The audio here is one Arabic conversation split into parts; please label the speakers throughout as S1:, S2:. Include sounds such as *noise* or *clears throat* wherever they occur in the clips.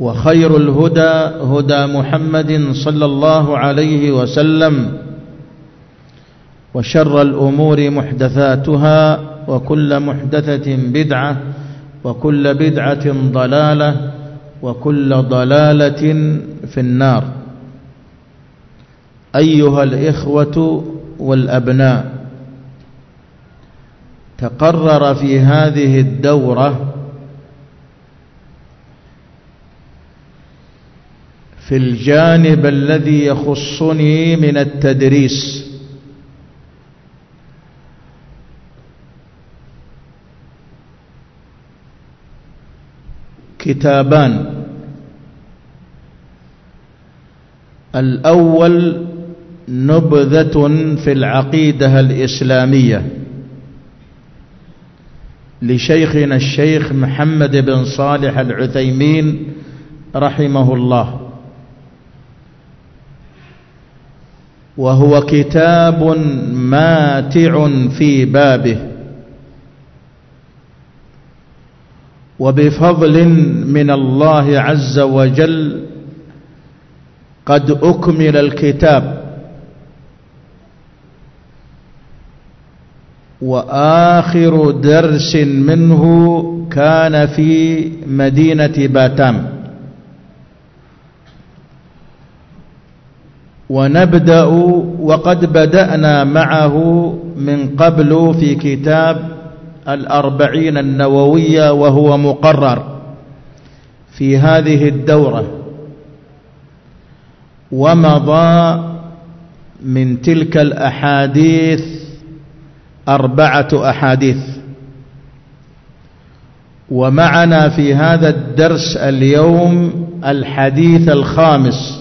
S1: وخير الهدى هدى محمد صلى الله عليه وسلم وشر الأمور محدثاتها وكل محدثة بدعة وكل بدعة ضلالة وكل ضلالة في النار. أيها الإخوة والأبناء تقرر في هذه الدورة في الجانب الذي يخصني من التدريس. كتابان. الأول نبذة في العقيدة الإسلامية. لشيخنا الشيخ محمد بن صالح العثيمين رحمه الله. وهو كتاب ماتع في بابه. وبفضل من الله عز وجل قد أكمل الكتاب. وآخر درس منه كان في مدينة باتام. ونبدأ وقد بدأنا معه من قبل في كتاب الأربعين النووية وهو مقرر في هذه الدورة. ومضى من تلك الأحاديث أربعة أحاديث. ومعنا في هذا الدرس اليوم الحديث الخامس.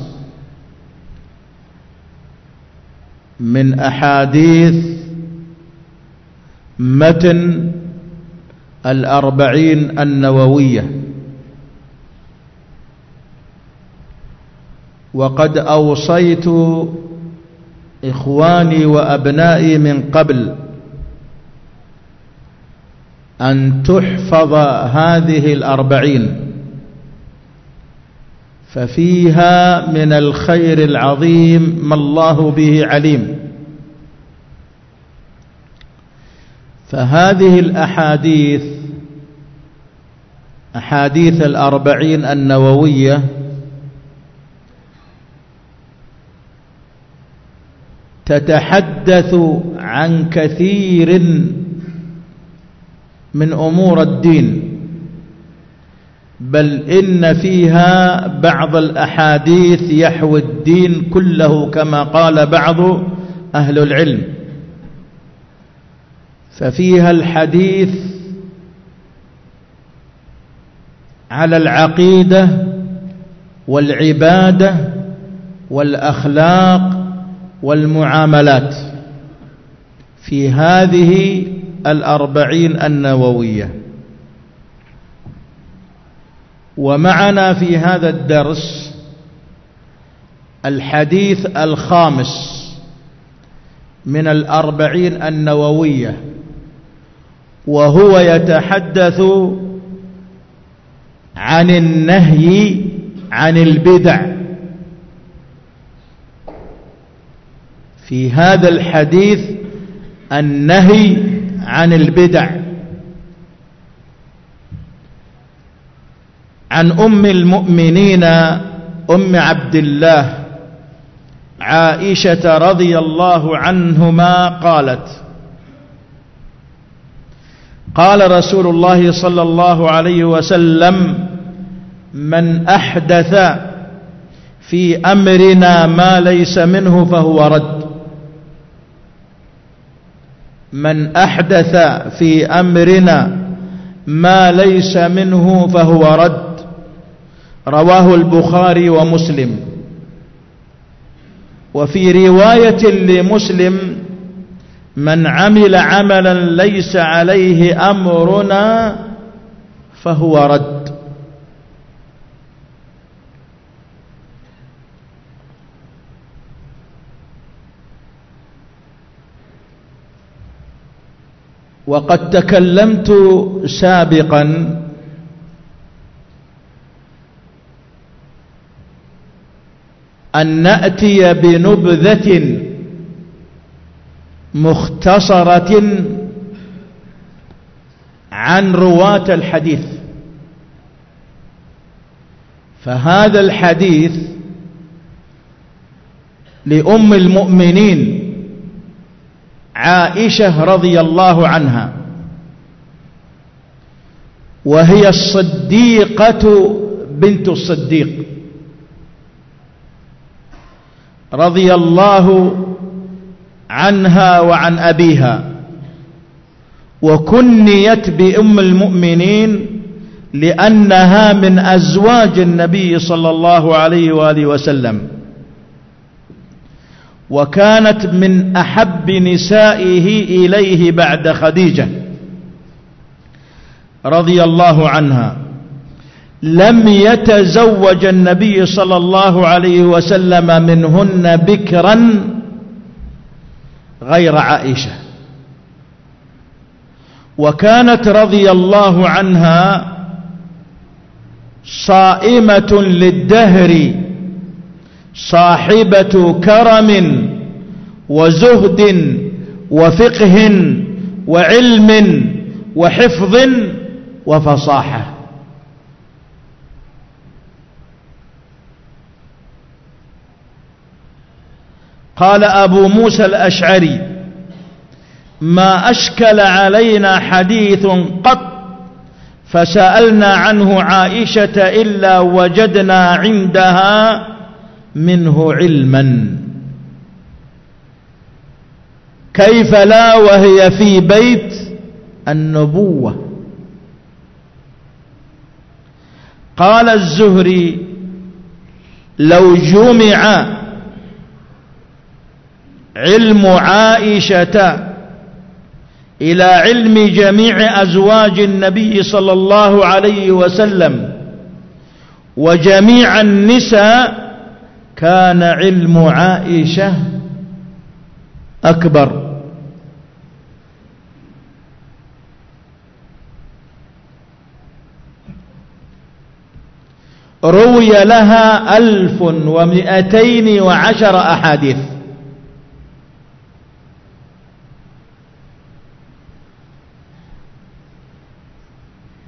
S1: من أحاديث متن الأربعين النووية. وقد أوصيت إخواني وأبنائي من قبل أن تحفظ هذه الأربعين. ففيها من الخير العظيم ما الله به عليم. فهذه الأحاديث أحاديث الأربعين النووية تتحدث عن كثير من أمور الدين. بل إن فيها بعض الأحاديث يحوي الدين كله كما قال بعض أهل العلم. ففيها الحديث على العقيدة والعبادة والأخلاق والمعاملات في هذه الأربعين النووية. ومعنا في هذا الدرس الحديث الخامس من الأربعين النووية وهو يتحدث عن النهي عن البدع. في هذا الحديث النهي عن البدع. عن أم المؤمنين أم عبد الله عائشة رضي الله عنهما قالت قال رسول الله صلى الله عليه وسلم من أحدث في أمرنا ما ليس منه فهو رد. من أحدث في أمرنا ما ليس منه فهو رد. رواه البخاري ومسلم. وفي رواية لمسلم من عمل عملا ليس عليه أمرنا فهو رد. وقد تكلمت سابقا أن نأتي بنبذة مختصرة عن رواة الحديث. فهذا الحديث لأم المؤمنين عائشة رضي الله عنها وهي الصديقة بنت الصديق. رضي الله عنها وعن أبيها. وكنيت بأم المؤمنين لأنها من أزواج النبي صلى الله عليه وآله وسلم. وكانت من أحب نسائه إليه بعد خديجة رضي الله عنها. لم يتزوج النبي صلى الله عليه وسلم منهن بكرا غير عائشة. وكانت رضي الله عنها صائمة للدهر صاحبة كرم وزهد وفقه وعلم وحفظ وفصاحة. قال أبو موسى الأشعري ما أشكل علينا حديث قط فسألنا عنه عائشة إلا وجدنا عندها منه علما. كيف لا وهي في بيت النبوة؟ قال الزهري لو جمع علم عائشة إلى علم جميع أزواج النبي صلى الله عليه وسلم وجميع النساء كان علم عائشة أكبر. روي لها ألف ومئتين وعشر أحاديث.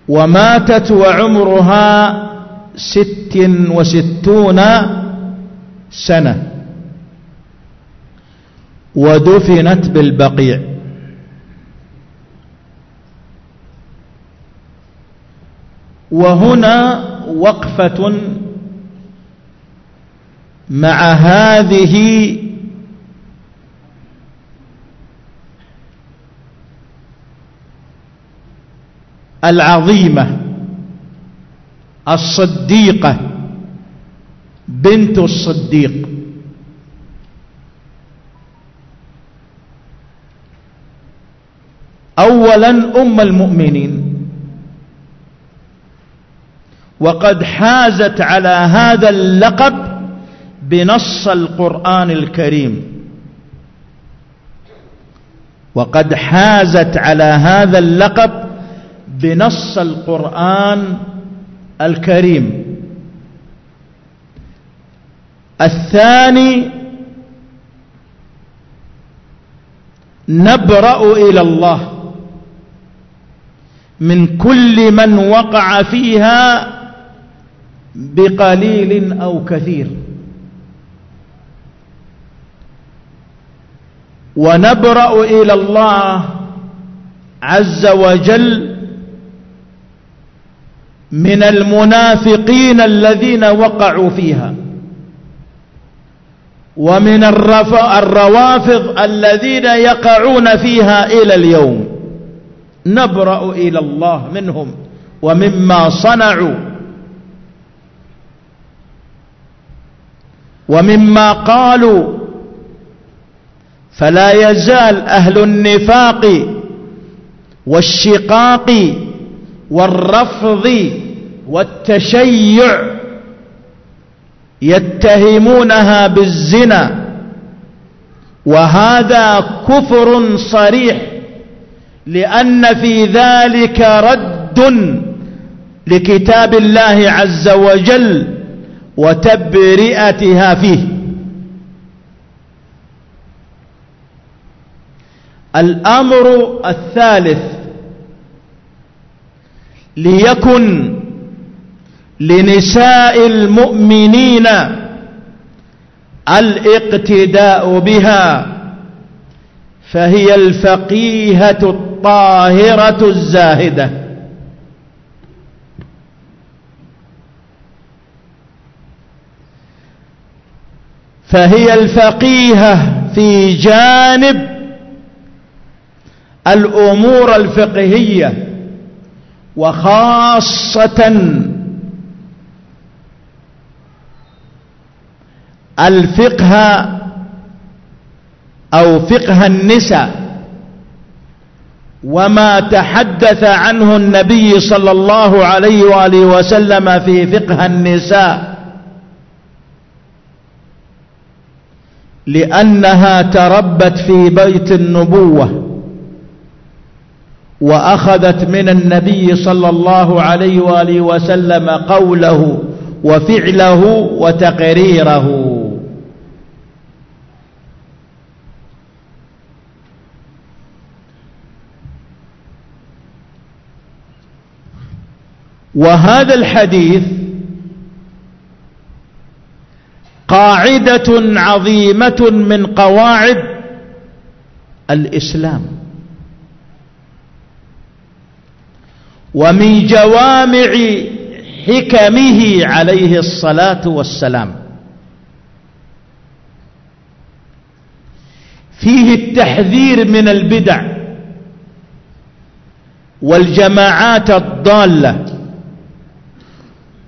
S1: وماتت وعمرها ست وستون سنة. ودفنت بالبقيع. وهنا وقفة مع هذه العظيمة الصديقة بنت الصديق. أولا أم المؤمنين. وقد حازت على هذا اللقب بنص القرآن الكريم. وقد حازت على هذا اللقب بنص القرآن الكريم. الثاني نبرأ إلى الله من كل من وقع فيها بقليل أو كثير. ونبرأ إلى الله عز وجل من المنافقين الذين وقعوا فيها. ومن الروافض الذين يقعون فيها إلى اليوم. نبرأ إلى الله منهم ومما صنعوا. ومما قالوا. فلا يزال أهل النفاق والشقاق والرفض والتشيع يتهمونها بالزنا وهذا كفر صريح لأن في ذلك رد لكتاب الله عز وجل وتبرئتها فيه. الأمر الثالث ليكن لنساء المؤمنين الاقتداء بها فهي الفقيهة الطاهرة الزاهدة. فهي الفقيهة في جانب الأمور الفقهية. وخاصة الفقه أو فقه النساء وما تحدث عنه النبي صلى الله عليه وآله وسلم في فقه النساء لأنها تربت في بيت النبوة وأخذت من النبي صلى الله عليه وآله وسلم قوله وفعله وتقريره. وهذا الحديث قاعدة عظيمة من قواعد الإسلام. ومن جوامع حكمه عليه الصلاة والسلام. فيه التحذير من البدع والجماعات الضالة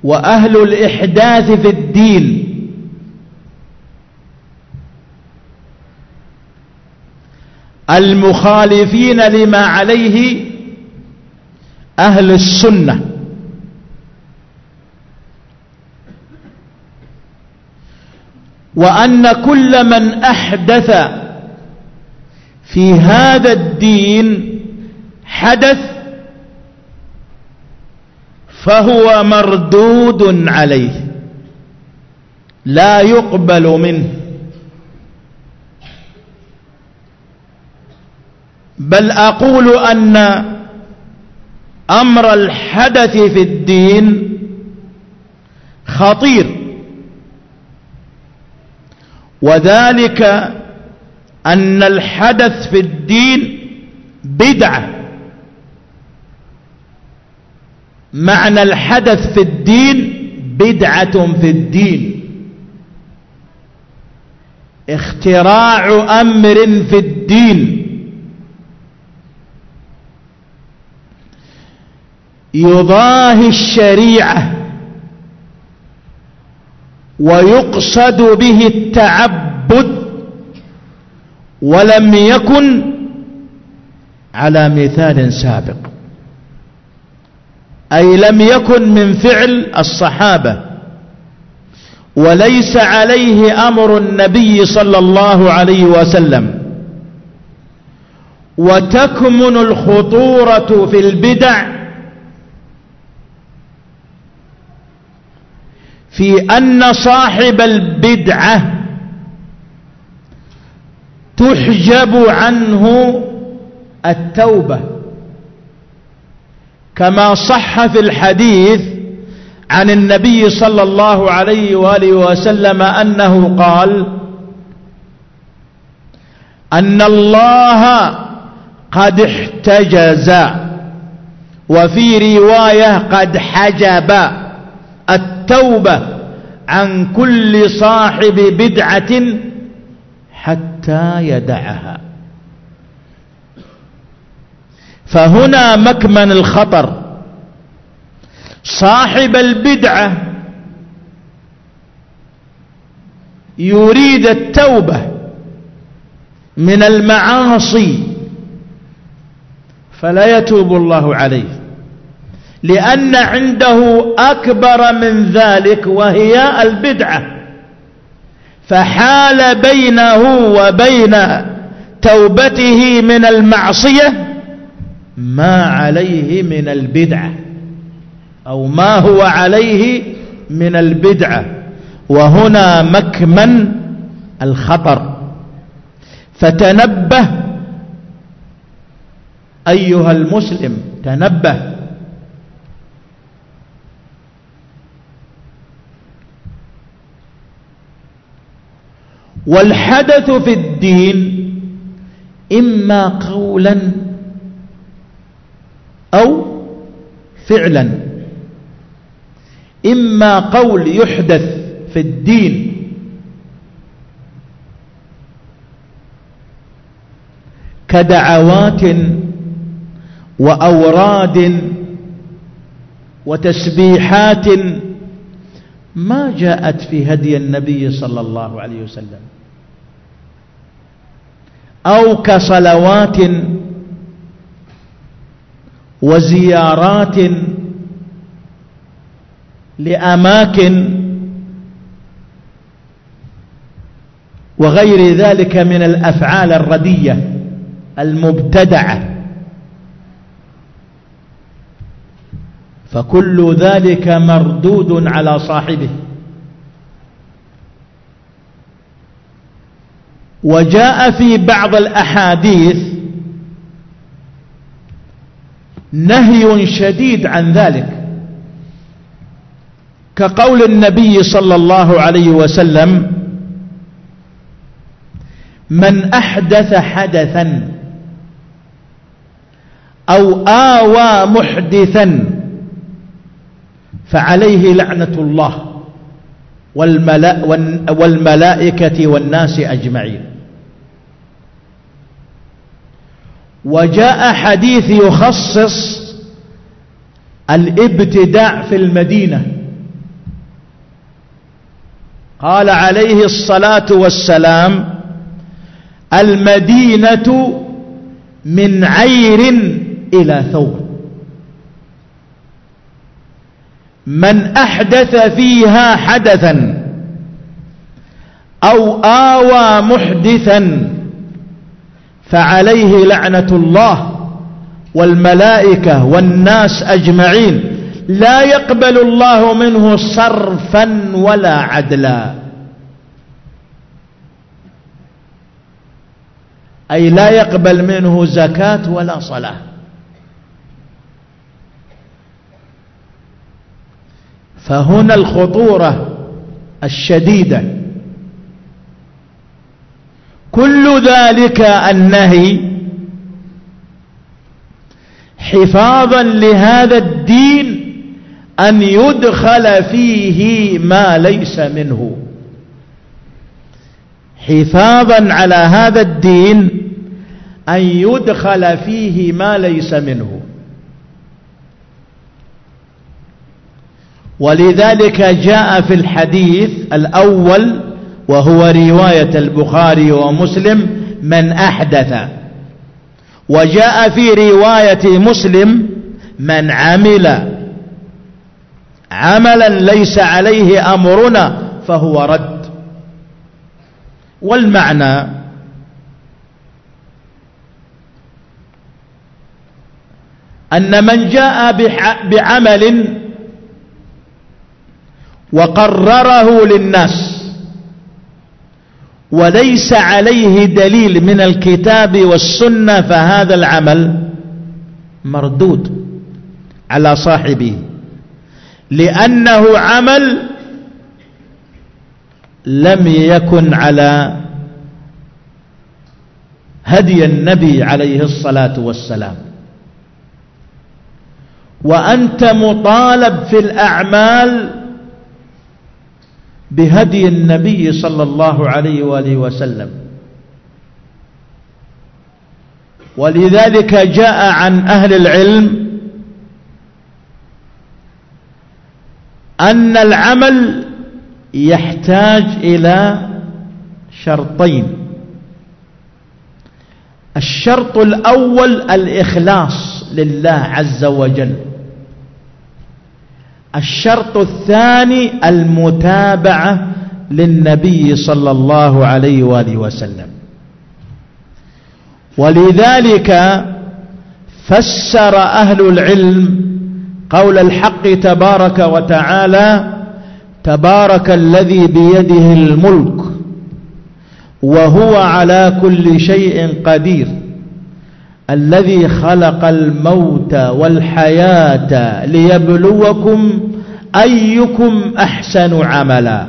S1: وأهل الإحداث في الدين. المخالفين لما عليه أهل السنة. وأن كل من أحدث في هذا الدين حدث فهو مردود عليه لا يقبل منه. بل أقول أن أمر الحدث في الدين خطير. وذلك أن الحدث في الدين بدعة. معنى الحدث في الدين بدعة في الدين. اختراع أمر في الدين. يضاهي الشريعة ويقصد به التعبد ولم يكن على مثال سابق. أي لم يكن من فعل الصحابة وليس عليه أمر النبي صلى الله عليه وسلم. وتكمن الخطورة في البدع في أن صاحب البدعة تحجب عنه التوبة. كما صح في الحديث عن النبي صلى الله عليه وآله وسلم أنه قال أن الله قد احتجز وفي رواية قد حجب التوبة. عن كل صاحب بدعة حتى يدعها. فهنا مكمن الخطر. صاحب البدعة يريد التوبة من المعاصي فلا يتوب الله عليه. لأن عنده أكبر من ذلك وهي البدعة. فحال بينه وبين توبته من المعصية ما عليه من البدعة أو ما هو عليه من البدعة. وهنا مكمن الخطر. فتنبه أيها المسلم تنبه والحدث في الدين إما قولا أو فعلا. إما قول يحدث في الدين. كدعوات وأوراد وتسبيحات ما جاءت في هدي النبي صلى الله عليه وسلم. أو كصلوات وزيارات لأماكن وغير ذلك من الأفعال الردية المبتدعة. فكل ذلك مردود على صاحبه. وجاء في بعض الأحاديث نهي شديد عن ذلك كقول النبي صلى الله عليه وسلم من أحدث حدثا أو آوى محدثا فعليه لعنة الله والملائكة والناس أجمعين. وجاء حديث يخصص الابتداع في المدينة. قال عليه الصلاة والسلام المدينة من عير إلى ثور من أحدث فيها حدثا أو آوى محدثا فعليه لعنة الله والملائكة والناس أجمعين. لا يقبل الله منه صرفا ولا عدلا. أي لا يقبل منه زكاة ولا صلاة. فهنا الخطورة الشديدة. كل ذلك النهي حفاظا لهذا الدين أن يدخل فيه ما ليس منه. حفاظا على هذا الدين أن يدخل فيه ما ليس منه. ولذلك جاء في الحديث الأول وهو رواية البخاري ومسلم من أحدث. وجاء في رواية مسلم من عمل. عملا ليس عليه أمرنا فهو رد. والمعنى أن من جاء بعمل وقرره للناس. وليس عليه دليل من الكتاب والسنة فهذا العمل مردود على صاحبه. لأنه عمل لم يكن على هدي النبي عليه الصلاة والسلام. وأنت مطالب في الأعمال بهدي النبي صلى الله عليه وآله وسلم. ولذلك جاء عن أهل العلم أن العمل يحتاج إلى شرطين. الشرط الأول الإخلاص لله عز وجل. الشرط الثاني المتابعة للنبي صلى الله عليه وآله وسلم. ولذلك فسر أهل العلم قول الحق تبارك وتعالى تبارك الذي بيده الملك وهو على كل شيء قدير. الذي خلق الموت والحياة ليبلوكم أيكم أحسن عملا.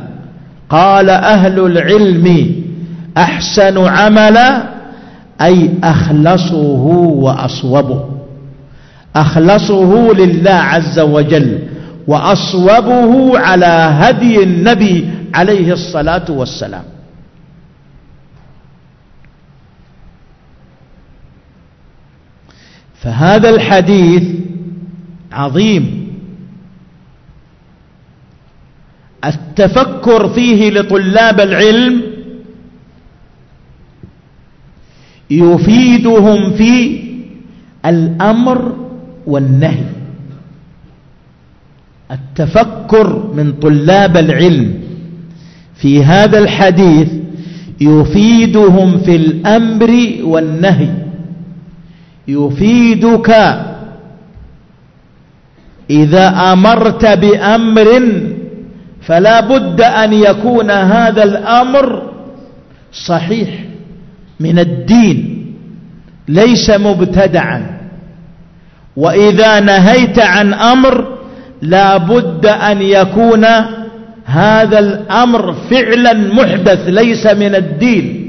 S1: قال أهل العلم أحسن عملا أي أخلصه وأصوبه. أخلصه لله عز وجل وأصوبه على هدي النبي عليه الصلاة والسلام. فهذا الحديث عظيم. التفكر فيه لطلاب العلم يفيدهم في الأمر والنهي. التفكر من طلاب العلم في هذا الحديث يفيدهم في الأمر والنهي. يفيدك إذا أمرت بأمر فلا بد أن يكون هذا الأمر صحيح من الدين ليس مبتدعا. وإذا نهيت عن أمر لا بد أن يكون هذا الأمر فعلا محدث ليس من الدين.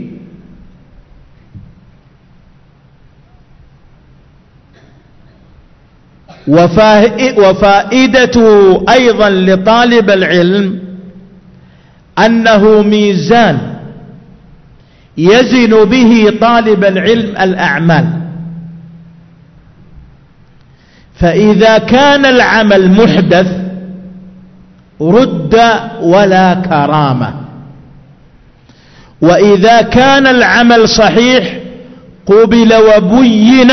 S1: وفائدة أيضا لطالب العلم أنه ميزان يزن به طالب العلم الأعمال. فإذا كان العمل محدث رد ولا كرامة. وإذا كان العمل صحيح قبل وبين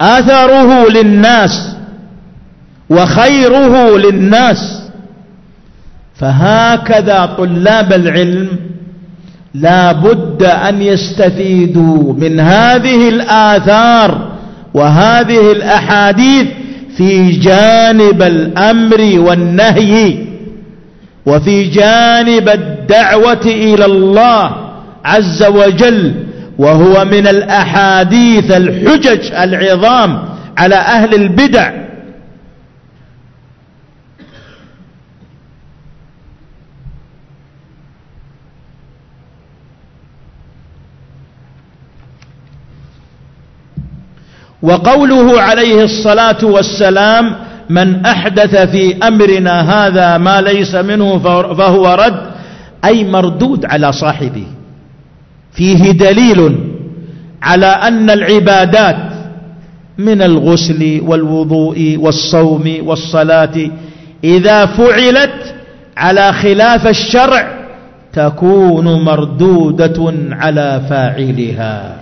S1: أثره للناس وخيره للناس. فهكذا طلاب العلم لا بد أن يستفيدوا من هذه الآثار وهذه الأحاديث في جانب الأمر والنهي وفي جانب الدعوة إلى الله عز وجل وهو من الأحاديث الحجج العظام على أهل البدع. وقوله عليه الصلاة والسلام من أحدث في أمرنا هذا ما ليس منه فهو رد أي مردود على صاحبه. فيه دليل على أن العبادات من الغسل والوضوء والصوم والصلاة إذا فعلت على خلاف الشرع تكون مردودة على فاعلها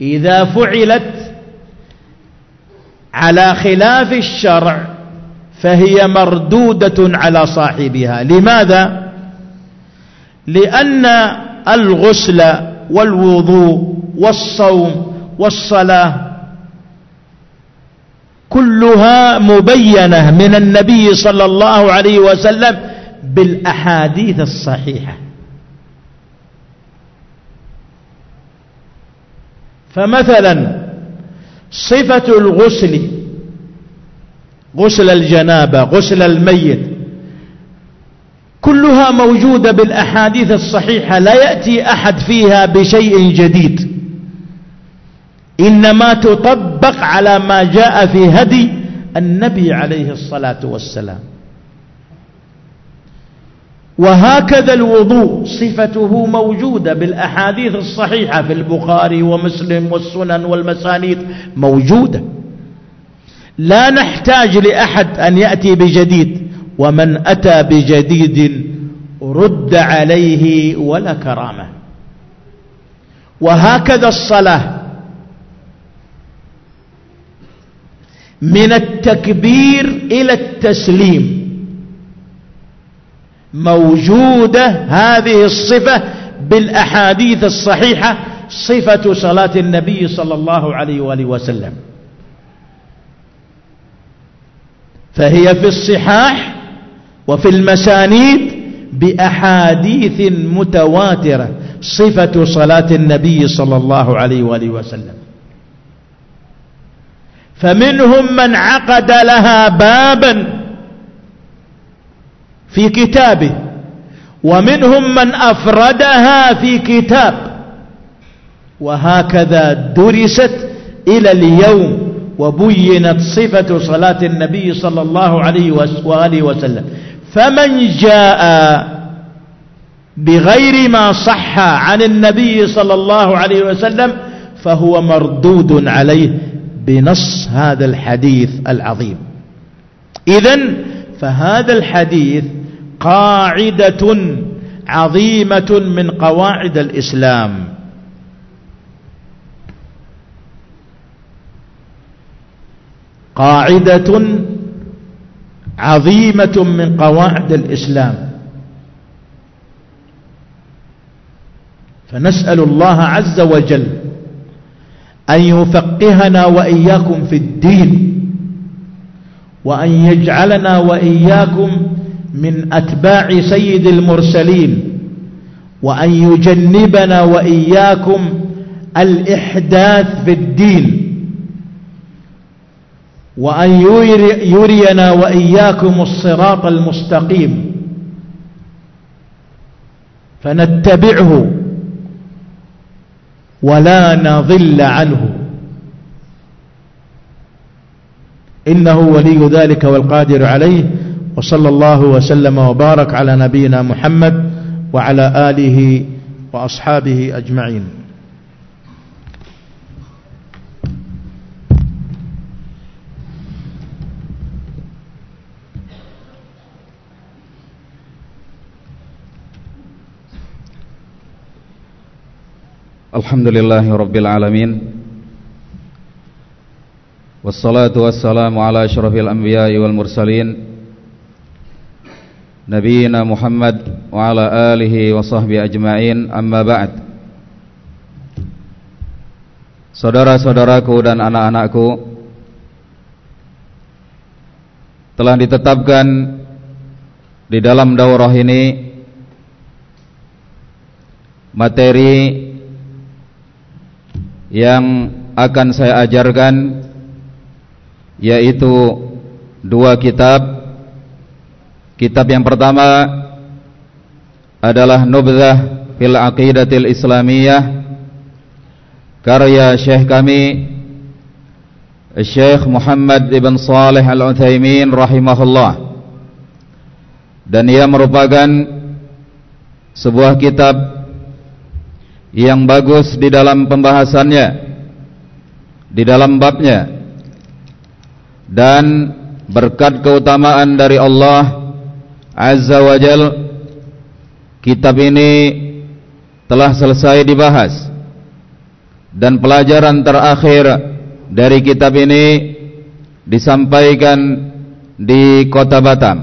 S1: إذا فعلت على خلاف الشرع فهي مردودة على صاحبها لماذا؟ لأن الغسل والوضوء والصوم والصلاة كلها مبينة من النبي صلى الله عليه وسلم بالأحاديث الصحيحة. فمثلا صفة الغسل غسل الجنابة غسل الميت كلها موجودة بالأحاديث الصحيحة لا يأتي أحد فيها بشيء جديد. إنما تطبق على ما جاء في هدي النبي عليه الصلاة والسلام. وهكذا الوضوء صفته موجودة بالأحاديث الصحيحة في البخاري ومسلم والسنن والمسانيد موجودة. لا نحتاج لأحد أن يأتي بجديد. ومن أتى بجديد رد عليه ولا كرامة. وهكذا الصلاة. من التكبير إلى التسليم. موجودة هذه الصفة بالأحاديث الصحيحة صفة صلاة النبي صلى الله عليه وآله وسلم. فهي في الصحاح وفي المسانيد بأحاديث متواترة صفة صلاة النبي صلى الله عليه وآله وسلم. فمنهم من عقد لها بابا في كتابه ومنهم من أفردها في كتاب. وهكذا درست إلى اليوم وبينت صفة صلاة النبي صلى الله عليه وآله وسلم. فمن جاء بغير ما صح عن النبي صلى الله عليه وسلم فهو مردود عليه بنص هذا الحديث العظيم. إذن فهذا الحديث قاعدة عظيمة من قواعد الإسلام. قاعدة عظيمة من قواعد الإسلام. فنسأل الله عز وجل أن يفقهنا وإياكم في الدين وأن يجعلنا وإياكم من أتباع سيد المرسلين وأن يجنبنا وإياكم الإحداث في الدين. وأن يرينا وإياكم الصراط المستقيم. فنتبعه ولا نضل عنه. إنه ولي ذلك والقادر عليه. وصلى الله وسلم وبارك على نبينا محمد وعلى آله وأصحابه أجمعين.
S2: Alhamdulillahi Rabbil Alamin. Wassalatu wassalamu ala ashrafil anbiya wal mursalin. Nabiina Muhammad wa ala alihi wa sahbihi ajma'in. Amma ba'd. Saudara-saudaraku dan anak-anakku Telah ditetapkan Di dalam daurah ini Materi yang akan saya ajarkan yaitu dua kitab. Kitab yang pertama adalah Nubzah fil Aqidatil Islamiyah karya Syekh kami Syekh Muhammad Ibn Saleh Al-Uthaymin rahimahullah dan ia merupakan sebuah kitab yang bagus di dalam pembahasannya di dalam babnya dan berkat keutamaan dari Allah Azza wa Jal kitab ini telah selesai dibahas. Dan pelajaran terakhir dari kitab ini disampaikan di kota Batam.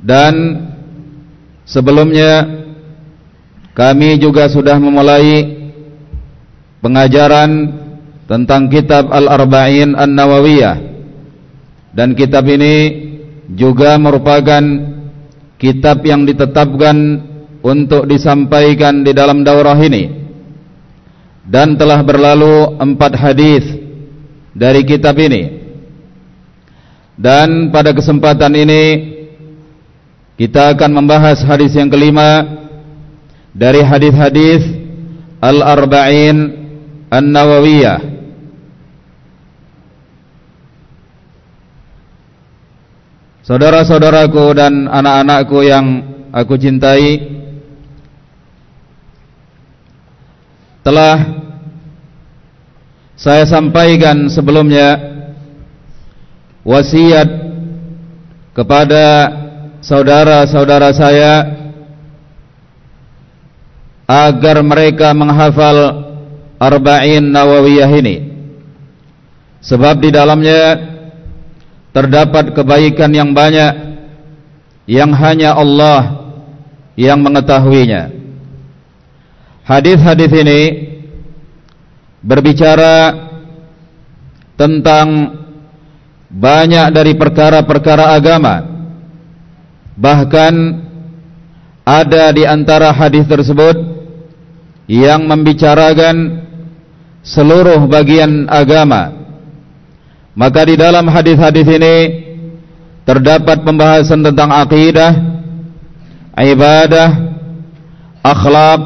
S2: Dan sebelumnya kami juga sudah memulai pengajaran tentang kitab Al-Arba'in An-Nawawiyah. Dan kitab ini juga merupakan kitab yang ditetapkan untuk disampaikan di dalam daurah ini. Dan telah berlalu empat hadis dari kitab ini. Dan pada kesempatan ini kita akan membahas hadis yang kelima dari hadis-hadis Al-Arba'in An-Nawawiyah. Saudara-saudaraku dan anak-anakku yang aku cintai telah saya sampaikan sebelumnya wasiat kepada saudara-saudara saya agar mereka menghafal Arba'in Nawawiyah ini sebab di dalamnya terdapat kebaikan yang banyak yang hanya Allah yang mengetahuinya Hadis-hadis ini berbicara tentang banyak dari perkara-perkara agama. Bahkan ada di antara hadis tersebut yang membicarakan seluruh bagian agama. Maka di dalam hadis-hadis ini terdapat pembahasan tentang akidah, ibadah, akhlak,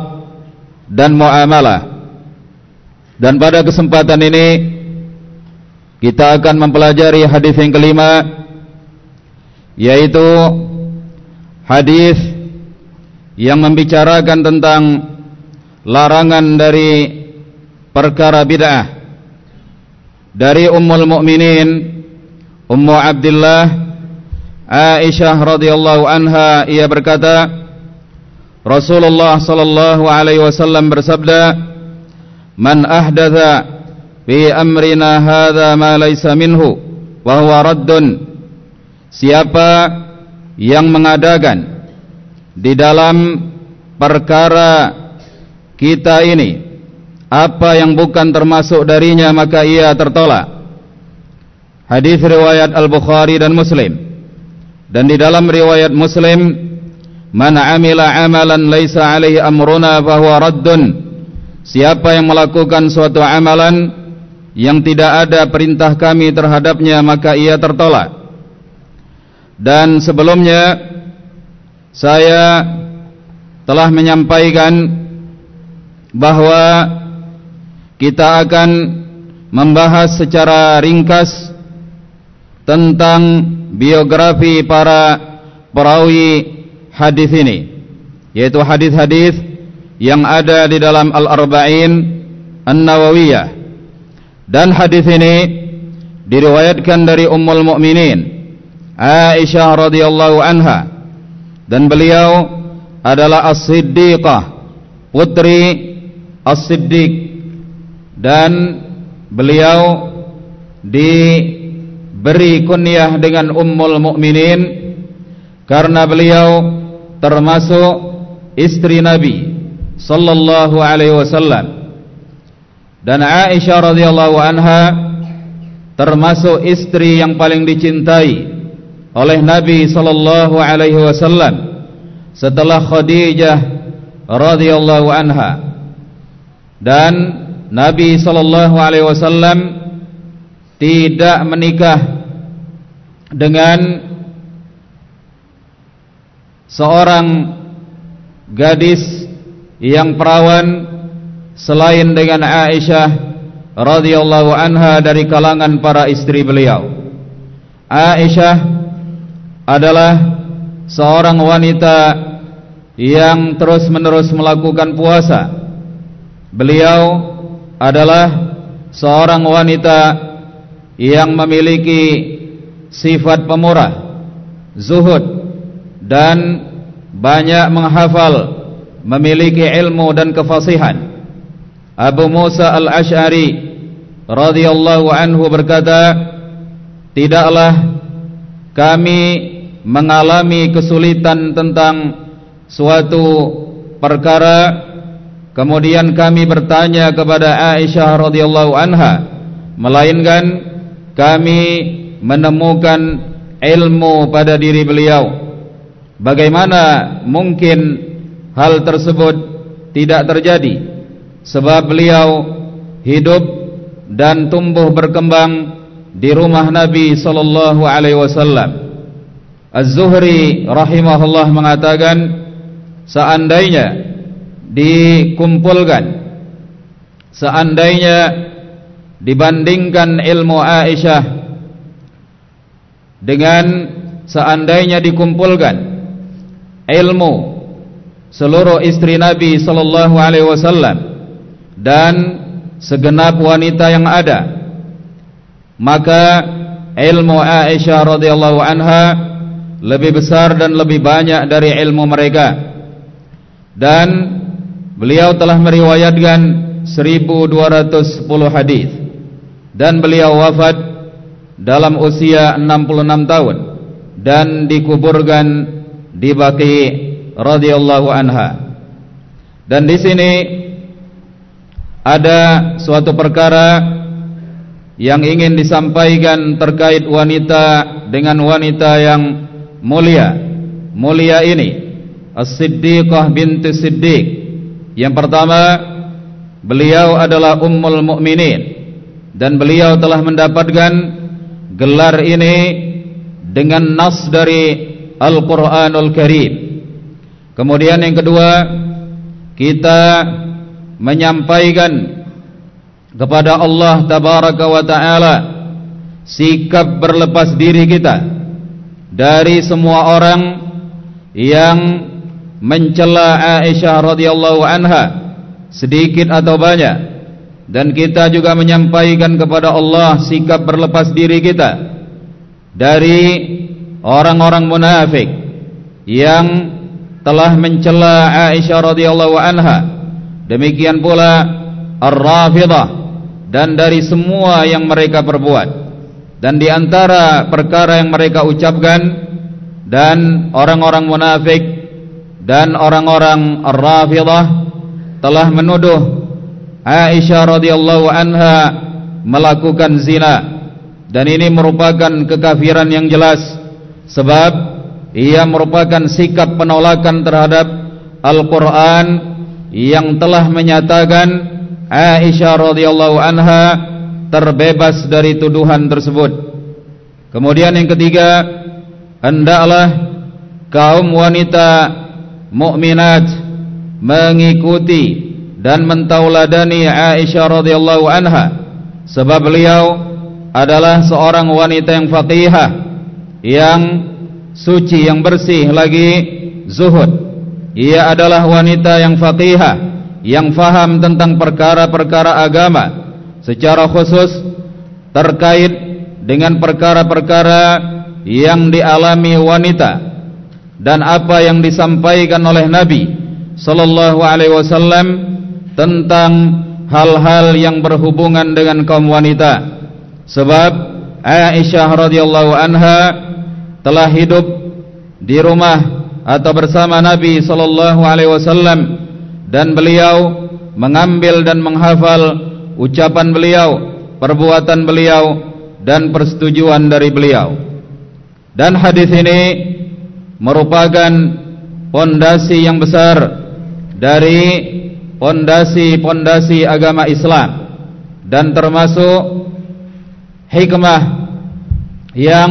S2: dan muamalah. Dan pada kesempatan ini kita akan mempelajari hadis yang kelima yaitu hadis yang membicarakan tentang larangan dari perkara bid'ah dari Ummul Mukminin Ummu Abdullah Aisyah radhiyallahu anha ia berkata Rasulullah sallallahu alaihi wasallam bersabda, "Man ahdatha fi amrina hadza ma laysa minhu wa huwa raddun." Siapa yang mengadakan di dalam perkara kita ini apa yang bukan termasuk darinya maka ia tertolak. Hadis riwayat Al-Bukhari dan Muslim. Dan di dalam riwayat Muslim Man amila amalan laisa alaihi amruna fahuwa raddun Siapa yang melakukan suatu amalan yang tidak ada perintah kami terhadapnya maka ia tertolak Dan sebelumnya saya telah menyampaikan bahwa kita akan membahas secara ringkas tentang biografi para perawi hadis ini yaitu hadis-hadis yang ada di dalam Al-Arba'in An-Nawawiyah. Dan hadis ini diriwayatkan dari Ummul Mukminin Aisyah radhiyallahu anha. Dan beliau adalah As-Siddiqah putri As-Siddiq dan beliau diberi kunyah dengan Ummul Mukminin karena beliau termasuk istri Nabi sallallahu alaihi wasallam. Dan Aisyah radhiyallahu anha termasuk istri yang paling dicintai oleh Nabi sallallahu alaihi wasallam setelah Khadijah radhiyallahu anha dan Nabi sallallahu alaihi wasallam tidak menikah dengan seorang gadis yang perawan selain dengan Aisyah radhiyallahu anha dari kalangan para istri beliau. Aisyah adalah seorang wanita yang terus-menerus melakukan puasa. Beliau adalah seorang wanita yang memiliki sifat pemurah, zuhud dan banyak menghafal, memiliki ilmu dan kefasihan. Abu Musa Al-Ash'ari radhiyallahu anhu berkata, "Tidaklah kami mengalami kesulitan tentang suatu perkara kemudian kami bertanya kepada Aisyah radhiyallahu anha melainkan kami menemukan ilmu pada diri beliau bagaimana mungkin hal tersebut tidak terjadi sebab beliau hidup dan tumbuh berkembang di rumah Nabi sallallahu alaihi wasallam. Az-Zuhri rahimahullah mengatakan seandainya dikumpulkan. Seandainya dibandingkan ilmu Aisyah dengan seandainya dikumpulkan ilmu seluruh istri Nabi sallallahu alaihi wasallam dan segenap wanita yang ada maka ilmu Aisyah radhiyallahu anha lebih besar dan lebih banyak dari ilmu mereka. Dan beliau telah meriwayatkan 1210 hadis dan beliau wafat dalam usia 66 tahun dan dikuburkan di Baqi radhiyallahu anha dan di sini ada suatu perkara yang ingin disampaikan terkait wanita dengan wanita yang mulia. Mulia ini As-Siddiqah binti Siddiq. Yang pertama, beliau adalah Ummul Mukminin dan beliau telah mendapatkan gelar ini dengan nas dari Al-Qur'anul Karim. Kemudian yang kedua, kita menyampaikan kepada Allah tabaraka wa taala sikap berlepas diri kita dari semua orang yang mencela Aisyah radhiyallahu anha sedikit atau banyak dan kita juga menyampaikan kepada Allah sikap berlepas diri kita dari orang-orang munafik yang telah mencela Aisyah radhiyallahu anha Demikian pula Ar-Rafidah dan dari semua yang mereka perbuat. Dan di antara perkara yang mereka ucapkan dan orang-orang munafik dan orang-orang Ar-Rafidah telah menuduh Aisyah radhiyallahu anha melakukan zina dan ini merupakan kekafiran yang jelas sebab ia merupakan sikap penolakan terhadap Al-Qur'an yang telah menyatakan Aisyah radhiyallahu anha terbebas dari tuduhan tersebut. Kemudian yang ketiga, hendaklah kaum wanita mukminat mengikuti dan mentauladani Aisyah radhiyallahu anha. Sebab beliau adalah seorang wanita yang faqihah yang suci yang bersih lagi zuhud. Ia adalah wanita yang faqihah Yang faham tentang perkara-perkara agama. Secara khusus Terkait dengan perkara-perkara Yang dialami wanita Dan apa yang disampaikan oleh Nabi Sallallahu alaihi wasallam Tentang hal-hal yang berhubungan dengan kaum wanita Sebab Aisyah radhiyallahu anha Telah hidup di rumah atau bersama Nabi sallallahu alaihi wasallam dan beliau mengambil dan menghafal ucapan beliau, perbuatan beliau dan persetujuan dari beliau. Dan hadis ini merupakan pondasi yang besar dari pondasi-pondasi agama Islam dan termasuk hikmah yang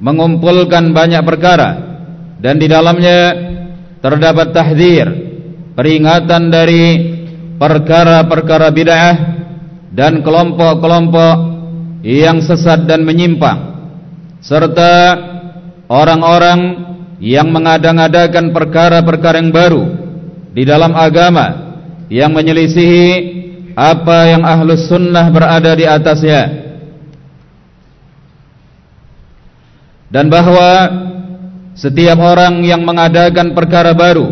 S2: mengumpulkan banyak perkara dan di dalamnya terdapat tahdzir peringatan dari perkara-perkara bid'ah dan kelompok-kelompok yang sesat dan menyimpang serta orang-orang yang mengadang-adakan perkara-perkara yang baru di dalam agama yang menyelisihi apa yang ahlus sunnah berada di atasnya. Dan bahwa setiap orang yang mengadakan perkara baru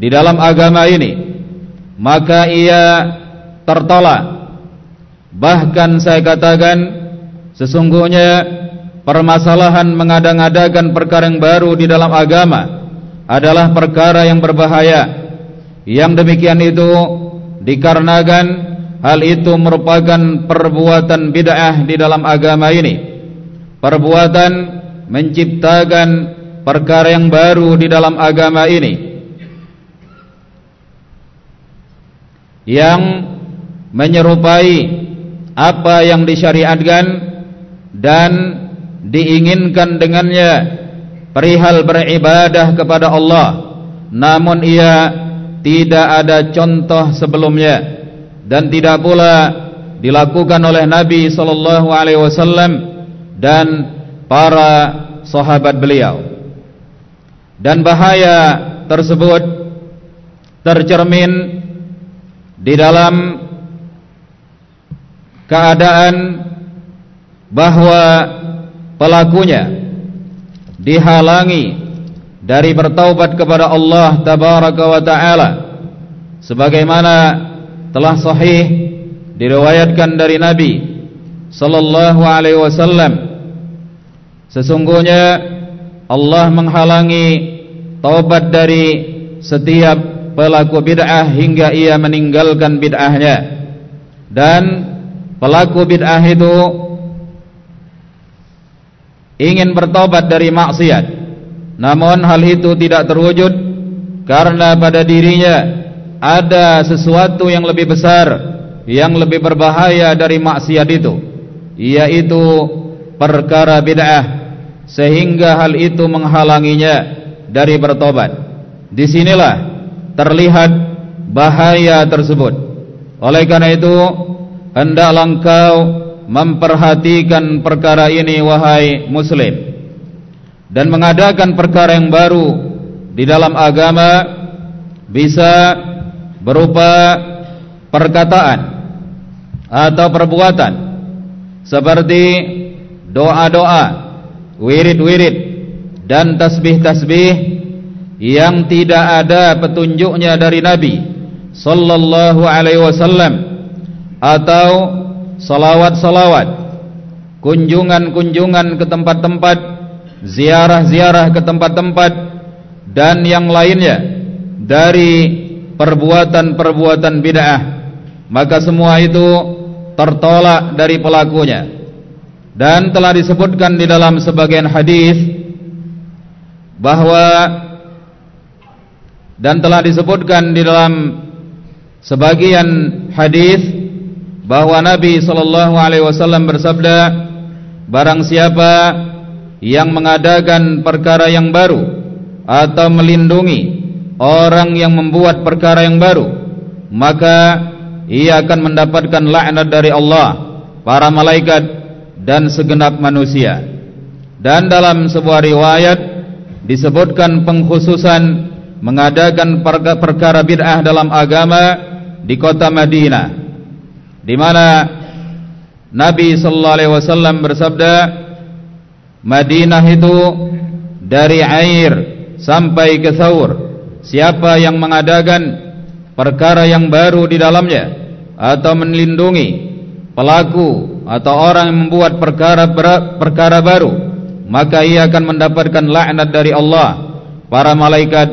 S2: di dalam agama ini maka ia tertolak. Bahkan saya katakan sesungguhnya permasalahan mengadang-adakan perkara yang baru di dalam agama adalah perkara yang berbahaya. Yang demikian itu dikarenakan hal itu merupakan perbuatan bid'ah di dalam agama ini. Perbuatan menciptakan perkara yang baru di dalam agama ini. Yang menyerupai apa yang disyariatkan dan diinginkan dengannya perihal beribadah kepada Allah. Namun ia tidak ada contoh sebelumnya dan tidak pula dilakukan oleh Nabi sallallahu alaihi wasallam dan para sahabat beliau. Dan bahaya tersebut tercermin di dalam keadaan bahwa pelakunya dihalangi dari bertaubat kepada Allah tabaraka wa taala sebagaimana telah sahih diriwayatkan dari Nabi sallallahu alaihi wasallam. Sesungguhnya Allah menghalangi taubat dari setiap pelaku bid'ah hingga ia meninggalkan bid'ahnya. Dan pelaku bid'ah itu ingin bertobat dari maksiat namun hal itu tidak terwujud karena pada dirinya ada sesuatu yang lebih besar yang lebih berbahaya dari maksiat itu yaitu perkara bid'ah sehingga hal itu menghalanginya dari bertobat. Di sinilah terlihat bahaya tersebut. Oleh karena itu, hendaklah engkau memperhatikan perkara ini wahai muslim dan mengadakan perkara yang baru di dalam agama bisa berupa perkataan atau perbuatan seperti doa-doa wirid-wirid dan tasbih-tasbih yang tidak ada petunjuknya dari Nabi sallallahu alaihi wasallam atau salawat-salawat kunjungan-kunjungan ke tempat-tempat. Ziarah-ziarah ke tempat-tempat. Dan yang lainnya. Dari perbuatan-perbuatan bid'ah. Maka semua itu tertolak dari pelakunya. Dan telah disebutkan di dalam sebagian hadis bahwa dan telah disebutkan di dalam sebagian hadis bahwa Nabi sallallahu alaihi wasallam bersabda barang siapa yang mengadakan perkara yang baru atau melindungi orang yang membuat perkara yang baru maka ia akan mendapatkan laknat dari Allah para malaikat dan segenap manusia. Dan dalam sebuah riwayat disebutkan pengkhususan mengadakan perkara bid'ah dalam agama di kota Madinah, di mana Nabi sallallahu alaihi wasallam bersabda, Madinah itu dari air sampai ke Thawr. Siapa yang mengadakan perkara yang baru di dalamnya atau melindungi pelaku atau orang yang membuat perkara perkara baru maka ia akan mendapatkan laknat dari Allah para malaikat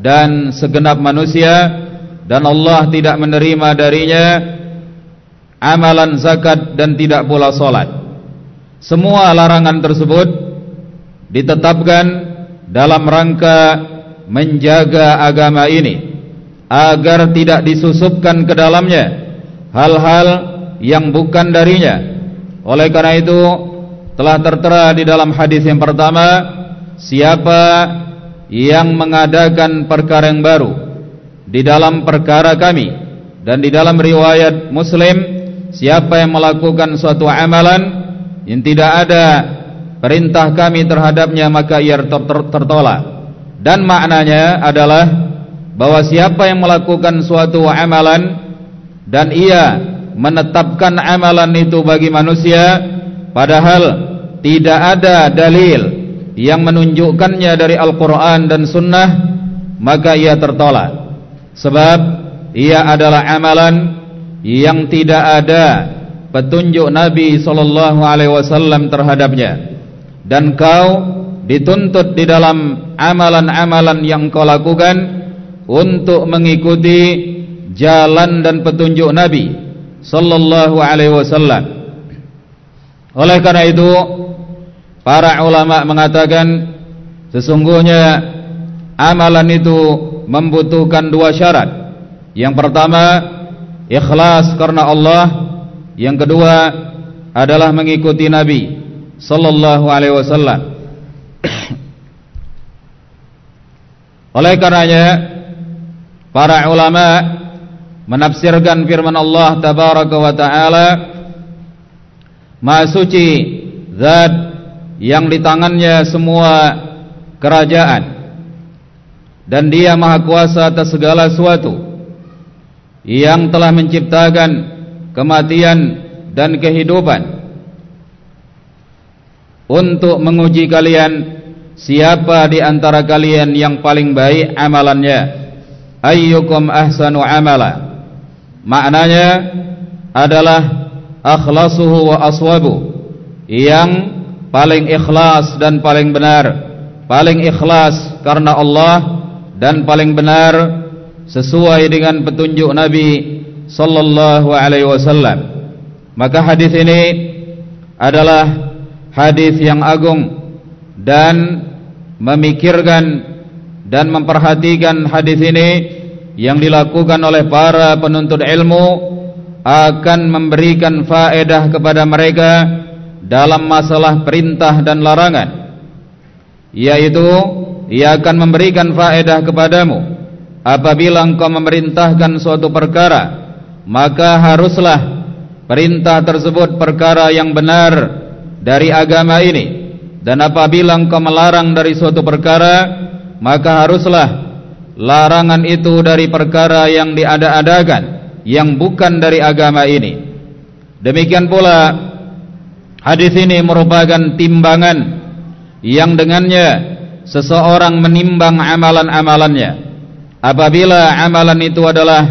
S2: dan segenap manusia dan Allah tidak menerima darinya amalan zakat dan tidak pula solat semua larangan tersebut ditetapkan dalam rangka menjaga agama ini agar tidak disusupkan ke dalamnya hal-hal yang bukan darinya. Oleh karena itu telah tertera di dalam hadis yang pertama, siapa yang mengadakan perkara yang baru di dalam perkara kami dan di dalam riwayat Muslim, siapa yang melakukan suatu amalan yang tidak ada perintah kami terhadapnya maka ia ter ter tertolak. Dan maknanya adalah bahwa siapa yang melakukan suatu amalan dan ia menetapkan amalan itu bagi manusia padahal tidak ada dalil yang menunjukkannya dari Al-Quran dan Sunnah maka ia tertolak. Sebab ia adalah amalan yang tidak ada petunjuk Nabi sallallahu alaihi wasallam terhadapnya dan kau dituntut di dalam amalan-amalan yang kau lakukan untuk mengikuti jalan dan petunjuk Nabi sallallahu alaihi wasallam. Oleh karena itu para ulama mengatakan sesungguhnya amalan itu membutuhkan dua syarat. Yang pertama ikhlas karena Allah, yang kedua adalah mengikuti Nabi sallallahu alaihi wasallam. *clears throat* Oleh karenanya para ulama menafsirkan firman Allah tabaraka wa taala Maha suci zat yang di tangannya semua kerajaan dan dia maha kuasa atas segala sesuatu yang telah menciptakan kematian dan kehidupan. Untuk menguji kalian siapa di antara kalian yang paling baik amalannya? Ayyukum ahsanu amala. Maknanya adalah akhlasuhu wa aswabu. Yang paling ikhlas dan paling benar. Paling ikhlas karena Allah dan paling benar sesuai dengan petunjuk Nabi sallallahu alaihi wasallam. Maka hadis ini adalah hadis yang agung dan memikirkan dan memperhatikan hadis ini yang dilakukan oleh para penuntut ilmu akan memberikan faedah kepada mereka dalam masalah perintah dan larangan. Yaitu ia akan memberikan faedah kepadamu apabila engkau memerintahkan suatu perkara maka haruslah perintah tersebut perkara yang benar dari agama ini. Dan apabila engkau melarang dari suatu perkara maka haruslah larangan itu dari perkara yang diada-adakan yang bukan dari agama ini. Demikian pula hadis ini merupakan timbangan yang dengannya seseorang menimbang amalan-amalannya apabila amalan itu adalah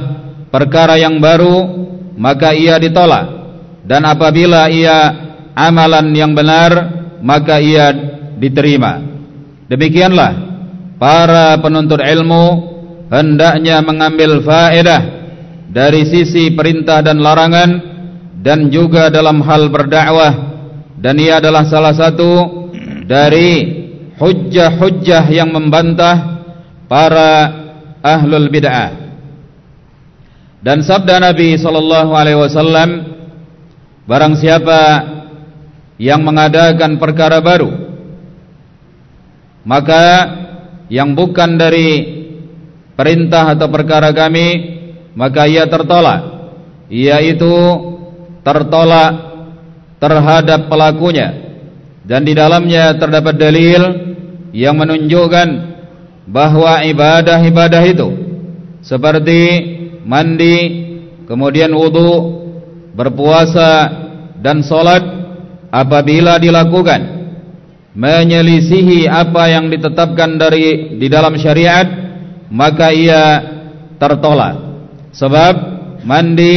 S2: perkara yang baru maka ia ditolak. Dan apabila ia amalan yang benar maka ia diterima. Demikianlah para penuntut ilmu hendaknya mengambil faedah dari sisi perintah dan larangan dan juga dalam hal berdakwah. Dan ia adalah salah satu dari hujjah-hujjah yang membantah para ahlul bid'ah. Dan sabda Nabi sallallahu alaihi wasallam barang siapa yang mengadakan perkara baru maka yang bukan dari perintah atau perkara kami maka ia tertolak. Yaitu tertolak terhadap pelakunya. Dan di dalamnya terdapat dalil yang menunjukkan bahwa ibadah-ibadah itu seperti mandi kemudian wudu berpuasa dan solat apabila dilakukan menyelisihi apa yang ditetapkan dari di dalam syariat maka ia tertolak. Sebab mandi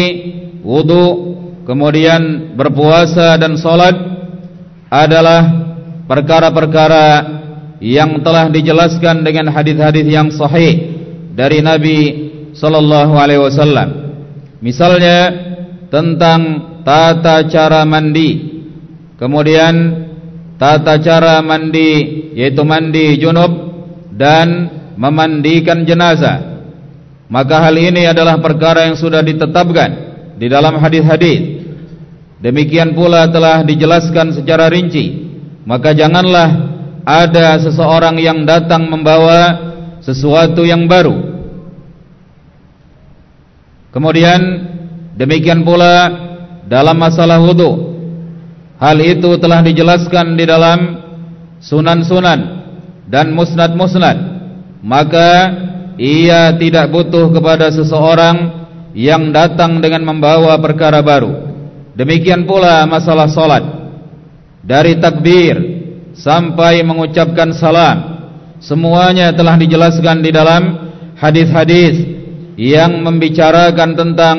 S2: wudu kemudian berpuasa dan salat adalah perkara-perkara yang telah dijelaskan dengan hadis-hadis yang sahih dari Nabi sallallahu alaihi wasallam misalnya tentang tata cara mandi Kemudian tata cara mandi yaitu mandi junub dan memandikan jenazah. Maka hal ini adalah perkara yang sudah ditetapkan di dalam hadis-hadis. Demikian pula telah dijelaskan secara rinci. Maka janganlah ada seseorang yang datang membawa sesuatu yang baru. Kemudian demikian pula dalam masalah wudu. Hal itu telah dijelaskan di dalam sunan-sunan dan musnad-musnad. Maka ia tidak butuh kepada seseorang yang datang dengan membawa perkara baru. Demikian pula masalah solat dari takbir sampai mengucapkan salam, semuanya telah dijelaskan di dalam hadis-hadis yang membicarakan tentang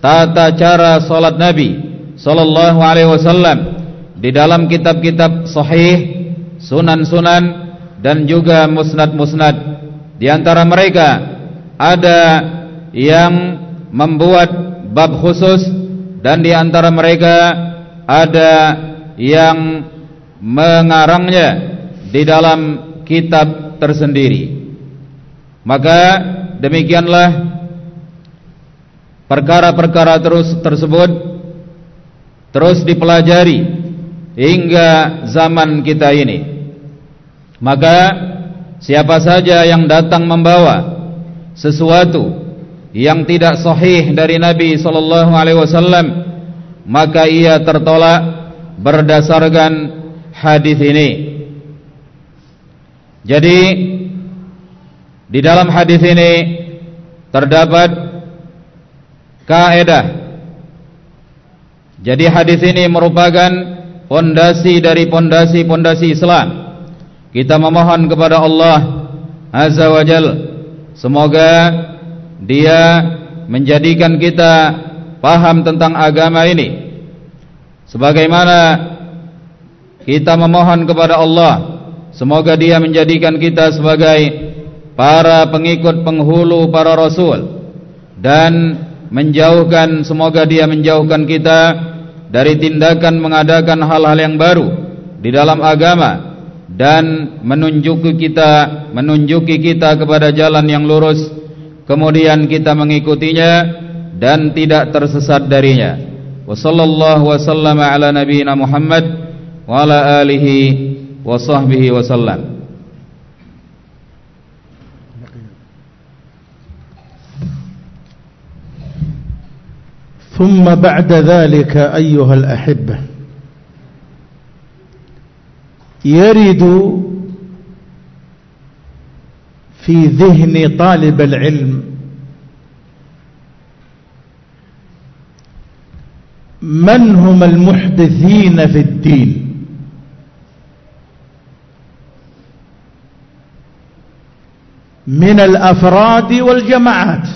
S2: tata cara solat Nabi Sallallahu Alaihi Wasallam di dalam kitab-kitab Sahih, Sunan-Sunan dan juga Musnad-Musnad. Di antara mereka ada yang membuat bab khusus dan di antara mereka ada yang mengarangnya di dalam kitab tersendiri. Maka demikianlah perkara-perkara terus tersebut terus dipelajari hingga zaman kita ini. Maka Siapa saja yang datang membawa sesuatu yang tidak sahih dari Nabi sallallahu alaihi wasallam maka ia tertolak berdasarkan hadis ini. Jadi di dalam hadis ini terdapat kaidah. Jadi hadis ini merupakan pondasi dari pondasi-pondasi Islam. Kita memohon kepada Allah Azza wa Jal Semoga Dia menjadikan kita Paham tentang agama ini Sebagaimana Kita memohon kepada Allah Semoga dia menjadikan kita sebagai Para pengikut penghulu para Rasul Dan menjauhkan Semoga dia menjauhkan kita Dari tindakan mengadakan hal-hal yang baru Di dalam agama dan menunjuki kita menunjuki kita kepada jalan yang lurus kemudian kita mengikutinya dan tidak tersesat darinya. Wa sallallahu ala nabiyyina Muhammad wa ala alihi wa sahbihi wa sallam
S1: ثم بعد ذلك أيها الأحبة يرد في ذهن طالب العلم من هم المحدثين في الدين. من الأفراد والجماعات.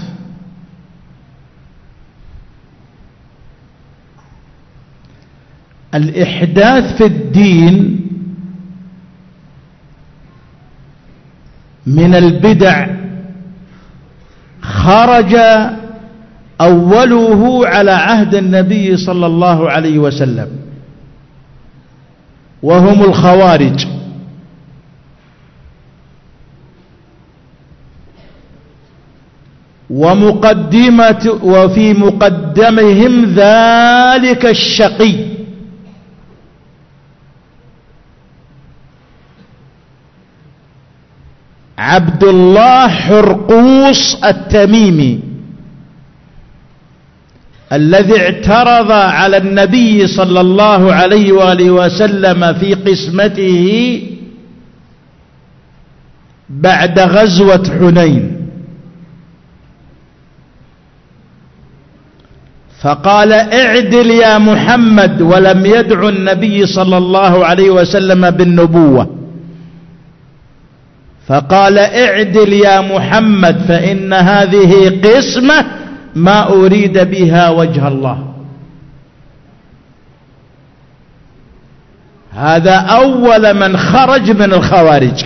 S1: الإحداث في الدين من البدع. خرج أوله على عهد النبي صلى الله عليه وسلم وهم الخوارج. ومقدمة وفي مقدمهم ذلك الشقي. عبد الله حرقوس التميمي الذي اعترض على النبي صلى الله عليه وآله وسلم في قسمته بعد غزوة حنين. فقال اعدل يا محمد ولم يدع النبي صلى الله عليه وسلم بالنبوة. فقال اعدل يا محمد فإن هذه قسمة ما أريد بها وجه الله. هذا أول من خرج من الخوارج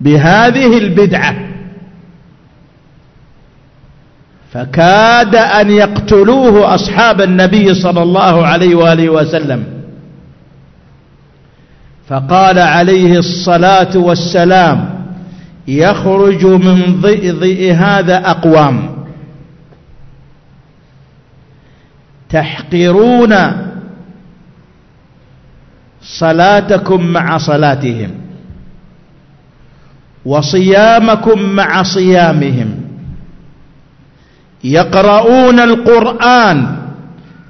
S1: بهذه البدعة. فكاد أن يقتلوه أصحاب النبي صلى الله عليه وآله وسلم. فقال عليه الصلاة والسلام يخرج من ضئضئ هذا أقوام. تحقرون صلاتكم مع صلاتهم وصيامكم مع صيامهم. يقرؤون القرآن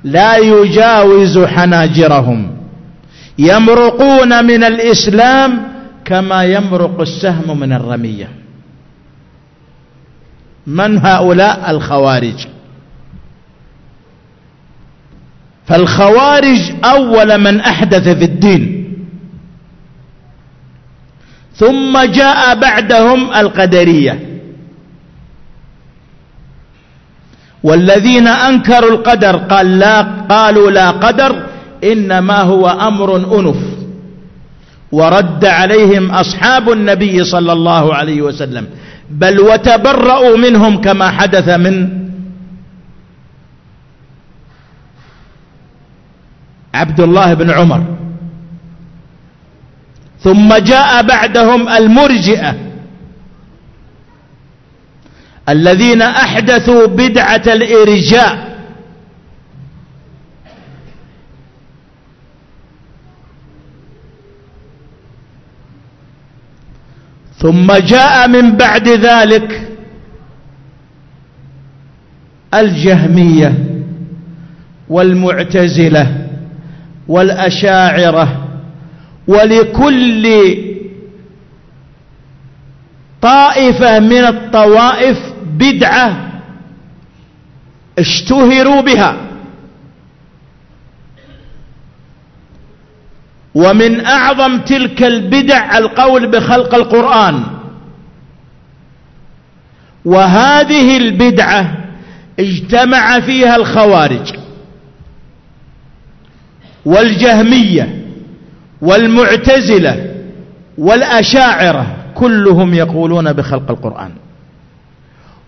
S1: لا يجاوز حناجرهم. يمرقون من الإسلام كما يمرق السهم من الرمية. من هؤلاء؟ الخوارج. فالخوارج أول من أحدث في الدين. ثم جاء بعدهم القدرية. والذين أنكروا القدر قال لا قالوا لا قدر إنما هو أمر أنف ورد عليهم أصحاب النبي صلى الله عليه وسلم بل وتبرأوا منهم كما حدث من عبد الله بن عمر ثم جاء بعدهم المرجئة الذين أحدثوا بدعة الإرجاء. ثم جاء من بعد ذلك الجهمية والمعتزلة والأشاعرة ولكل طائفة من الطوائف بدعة اشتهروا بها. ومن أعظم تلك البدع القول بخلق القرآن. وهذه البدعة اجتمع فيها الخوارج والجهمية والمعتزلة والأشاعرة كلهم يقولون بخلق القرآن.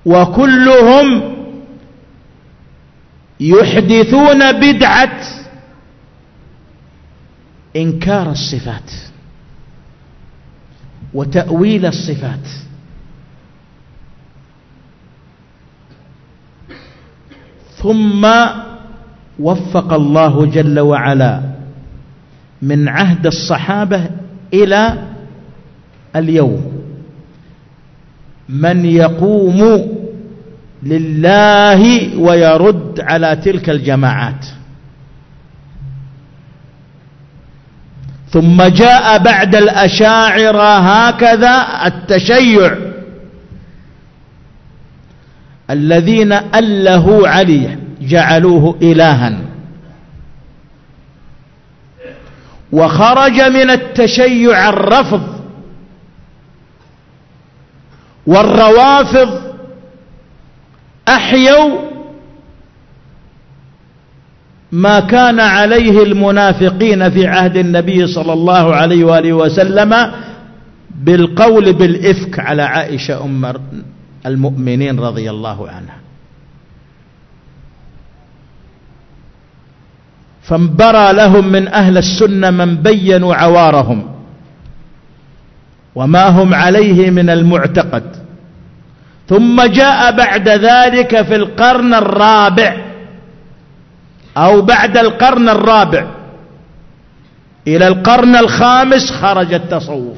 S1: وكلهم يحدثون بدعة إنكار الصفات وتأويل الصفات. ثم وفق الله جل وعلا من عهد الصحابة إلى اليوم. من يقوم لله ويرد على تلك الجماعات. ثم جاء بعد الأشاعرة هكذا التشيع. الذين أله علي جعلوه إلها. وخرج من التشيع الرفض والروافض أحيوا ما كان عليه المنافقين في عهد النبي صلى الله عليه وآله وسلم بالقول بالإفك على عائشة أم المؤمنين رضي الله عنها. فانبرى لهم من أهل السنة من بينوا عوارهم وما هم عليه من المعتقد. ثم جاء بعد ذلك في القرن الرابع أو بعد القرن الرابع إلى القرن الخامس خرج التصوف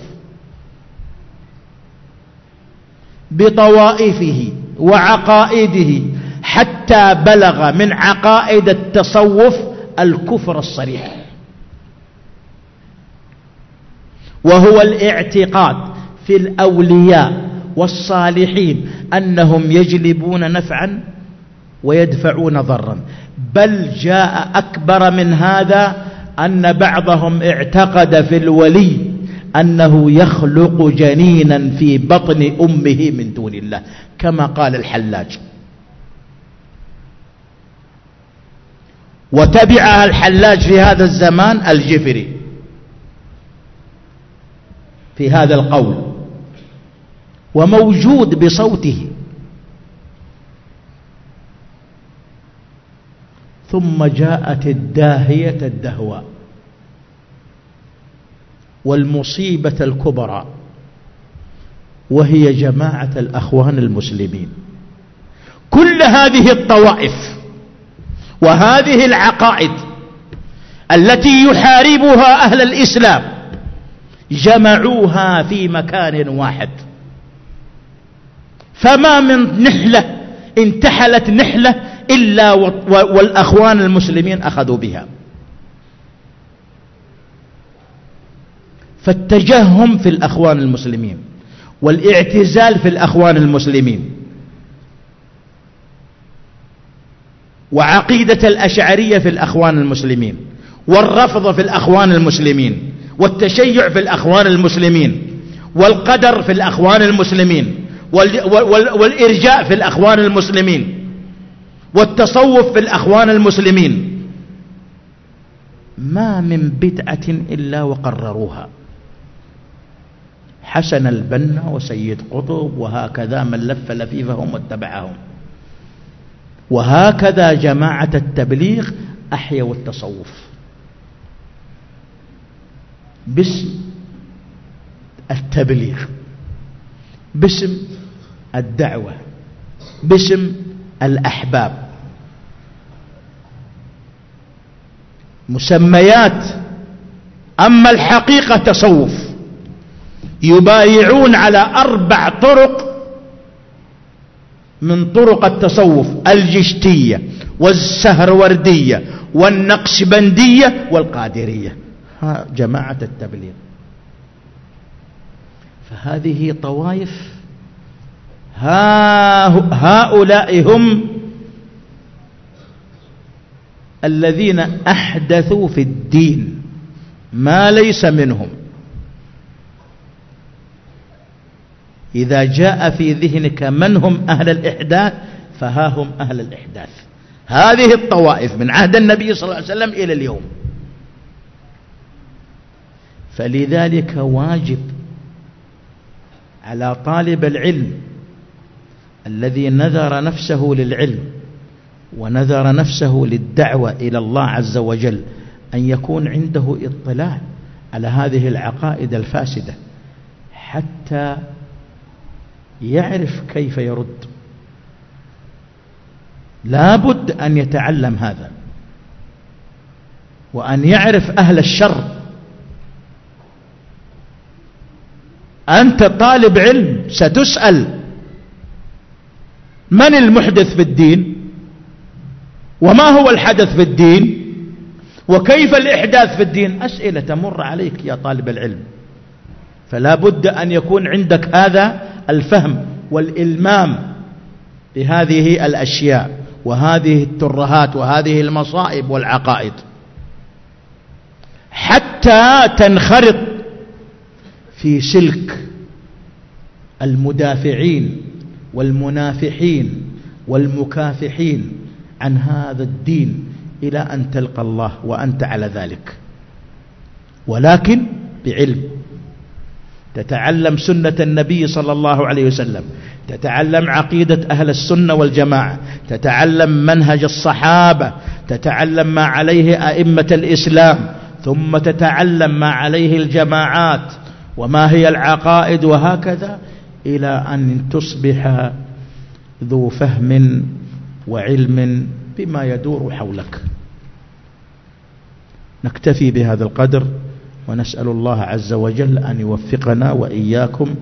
S1: بطوائفه وعقائده حتى بلغ من عقائد التصوف الكفر الصريح. وهو الاعتقاد في الأولياء والصالحين أنهم يجلبون نفعا ويدفعون ضرا. بل جاء أكبر من هذا أن بعضهم اعتقد في الولي أنه يخلق جنينا في بطن أمه من دون الله كما قال الحلاج. وتبعها الحلاج في هذا الزمان الجفري في هذا القول. وموجود بصوته. ثم جاءت الداهية الدهواء والمصيبة الكبرى وهي جماعة الأخوان المسلمين. كل هذه الطوائف وهذه العقائد التي يحاربها أهل الإسلام جمعوها في مكان واحد. فما من نحلة انتحلت نحلة إلا والأخوان المسلمين أخذوا بها. فالتجهم في الأخوان المسلمين والاعتزال في الأخوان المسلمين وعقيدة الأشعرية في الأخوان المسلمين والرفض في الأخوان المسلمين والتشيع في الأخوان المسلمين والقدر في الأخوان المسلمين والإرجاء في الأخوان المسلمين والتصوف في الأخوان المسلمين ما من بدعة إلا وقرروها. حسن البنا وسيد قطب وهكذا من لف لفيفهم واتبعهم. وهكذا جماعة التبليغ أحيوا التصوف. باسم التبليغ. باسم الدعوة باسم الأحباب. مسميات أما الحقيقة تصوف. يبايعون على أربع طرق من طرق التصوف الجشتية والسهروردية والنقشبندية والقادرية. ها جماعة التبليغ. فهذه طوائف هؤلاء هم الذين أحدثوا في الدين ما ليس منهم. إذا جاء في ذهنك من هم أهل الإحداث فها هم أهل الإحداث. هذه الطوائف من عهد النبي صلى الله عليه وسلم إلى اليوم. فلذلك واجب على طالب العلم الذي نذر نفسه للعلم ونذر نفسه للدعوة إلى الله عز وجل أن يكون عنده اطلاع على هذه العقائد الفاسدة حتى يعرف كيف يرد. لابد أن يتعلم هذا وأن يعرف أهل الشر أنت طالب علم ستسأل. من المحدث في الدين؟ وما هو الحدث في الدين؟ وكيف الإحداث في الدين؟ أسئلة تمر عليك يا طالب العلم. فلا بد أن يكون عندك هذا الفهم والإلمام بهذه الأشياء وهذه الترهات وهذه المصائب والعقائد. حتى تنخرط في سلك المدافعين والمنافحين والمكافحين عن هذا الدين إلى أن تلقى الله وأنت على ذلك. ولكن بعلم. تتعلم سنة النبي صلى الله عليه وسلم. تتعلم عقيدة أهل السنة والجماعة. تتعلم منهج الصحابة. تتعلم ما عليه أئمة الإسلام. ثم تتعلم ما عليه الجماعات. وما هي العقائد وهكذا إلى أن تصبح ذو فهم وعلم بما يدور حولك. نكتفي بهذا القدر ونسأل الله عز وجل أن يوفقنا وإياكم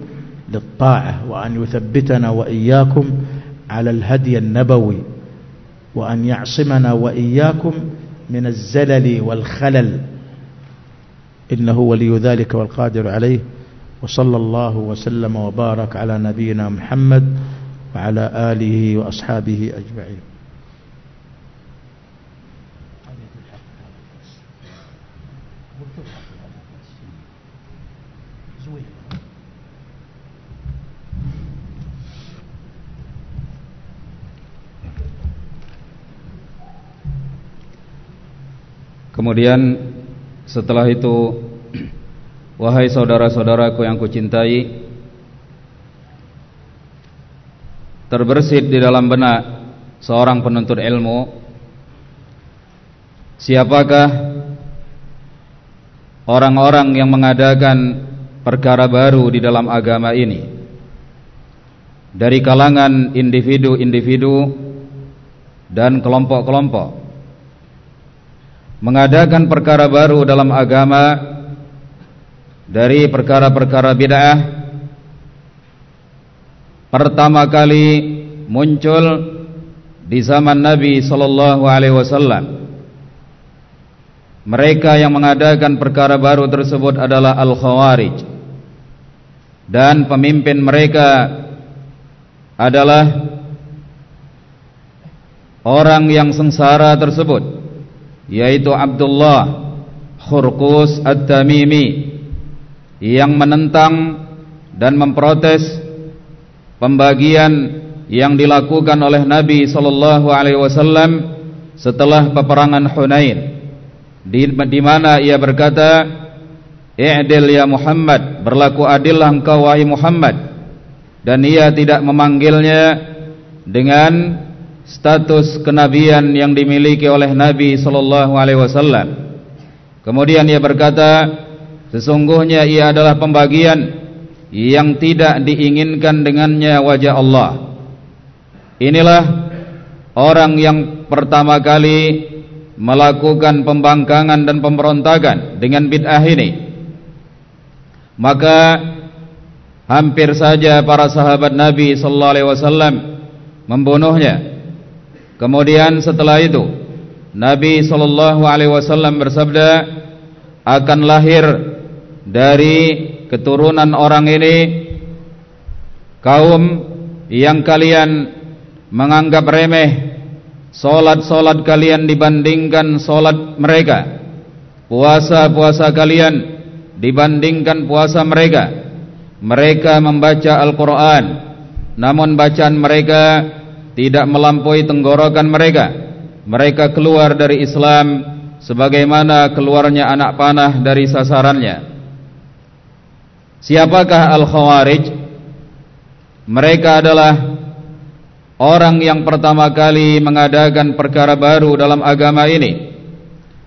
S1: للطاعة وأن يثبتنا وإياكم على الهدي النبوي وأن يعصمنا وإياكم من الزلل والخلل إنه ولي ذلك والقادر عليه وصلى الله وسلم وبارك على نبينا محمد وعلى آله وأصحابه أجمعين.
S2: Kemudian setelah itu Wahai saudara-saudaraku yang kucintai Terbersit di dalam benak Seorang penuntut ilmu Siapakah Orang-orang yang mengadakan Perkara baru di dalam agama ini? Dari kalangan individu-individu Dan kelompok-kelompok Mengadakan perkara baru dalam agama dari perkara-perkara bid'ah. Pertama kali muncul di zaman Nabi sallallahu alaihi wasallam. Mereka yang mengadakan perkara baru tersebut adalah Al-Khawarij. Dan pemimpin mereka adalah Orang yang sengsara tersebut Yaitu Abdullah Khurqus At-Tamimi Yang menentang dan memprotes Pembagian yang dilakukan oleh Nabi SAW Setelah peperangan Hunain di, di mana ia berkata i'dil ya Muhammad berlaku adillah engkau wahai Muhammad. Dan ia tidak memanggilnya dengan status kenabian yang dimiliki oleh Nabi sallallahu alaihi wasallam. Kemudian ia berkata sesungguhnya ia adalah pembagian yang tidak diinginkan dengannya wajah Allah. Inilah orang yang pertama kali melakukan pembangkangan dan pemberontakan dengan bid'ah ini. Maka hampir saja para sahabat Nabi sallallahu alaihi wasallam membunuhnya. Kemudian setelah itu Nabi sallallahu alaihi wasallam bersabda akan lahir dari keturunan orang ini kaum yang kalian menganggap remeh Solat-solat kalian dibandingkan solat mereka Puasa-puasa kalian dibandingkan puasa mereka. Mereka membaca Al-Quran Namun bacaan mereka tidak melampaui tenggorokan mereka. Mereka keluar dari Islam Sebagaimana keluarnya anak panah dari sasarannya Siapakah Al-Khawarij? Mereka adalah Orang yang pertama kali mengadakan perkara baru dalam agama ini.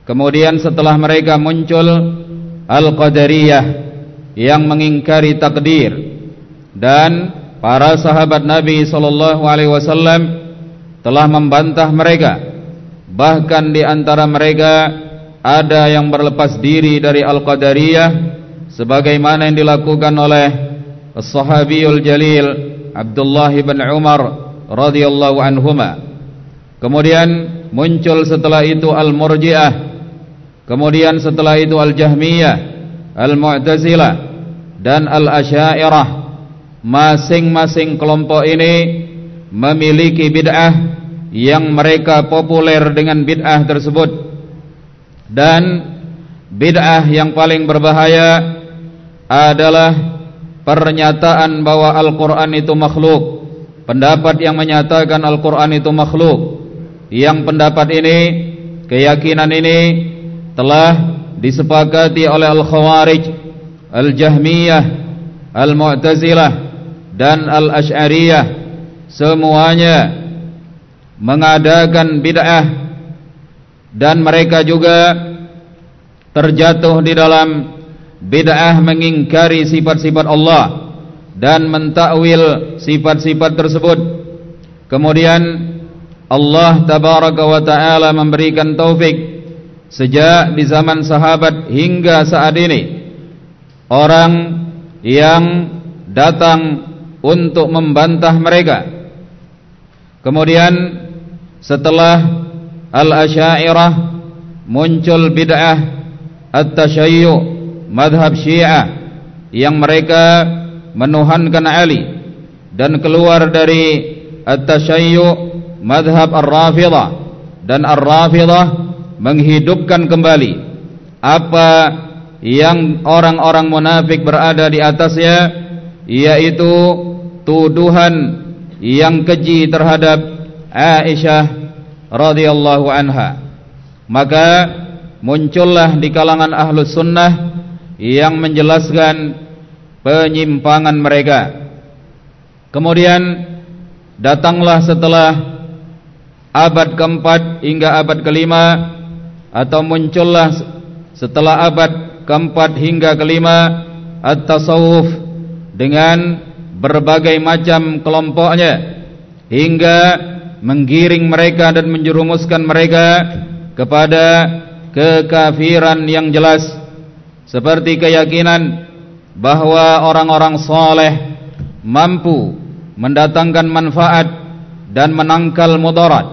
S2: Kemudian setelah mereka muncul Al-Qadariyah Yang mengingkari takdir. Dan para sahabat Nabi SAW Telah membantah mereka. Bahkan di antara mereka Ada yang berlepas diri dari Al-Qadariyah Sebagaimana yang dilakukan oleh As-Sahabiyul Jalil Abdullah bin Umar radhiyallahu anhuma. Kemudian muncul setelah itu Al-Murji'ah. Kemudian setelah itu Al-Jahmiyah, Al-Mu'tazilah dan Al-Asy'ariyah. Masing-masing kelompok ini memiliki bid'ah yang mereka populer dengan bid'ah tersebut. Dan bid'ah yang paling berbahaya adalah pernyataan bahwa Al-Qur'an itu makhluk. Pendapat yang menyatakan Al-Quran itu makhluk. Yang pendapat ini keyakinan ini telah disepakati oleh Al-Khawarij Al-Jahmiyah Al-Mu'tazilah dan Al-Ash'ariyah. Semuanya mengadakan bid'ah dan mereka juga terjatuh di dalam bid'ah mengingkari sifat-sifat Allah dan mentakwil sifat-sifat tersebut. Kemudian Allah tabaraka wa taala memberikan taufik sejak di zaman sahabat hingga saat ini. Orang yang datang untuk membantah mereka. Kemudian setelah al-asy'ariyah muncul bid'ah at-tashayyu madhab syiah yang mereka menuhankan Ali dan keluar dari at-tashayyu madhab ar-rafidah dan ar-rafidah menghidupkan kembali apa yang orang-orang munafik berada di atasnya yaitu tuduhan yang keji terhadap Aisyah radhiyallahu anha. Maka muncullah di kalangan ahlus sunnah yang menjelaskan penyimpangan mereka. Kemudian datanglah setelah abad keempat hingga abad kelima atau muncullah setelah abad keempat hingga kelima at-tasawuf dengan berbagai macam kelompoknya hingga menggiring mereka dan menjerumuskan mereka kepada kekafiran yang jelas seperti keyakinan bahwa orang-orang soleh mampu mendatangkan manfaat dan menangkal mudarat.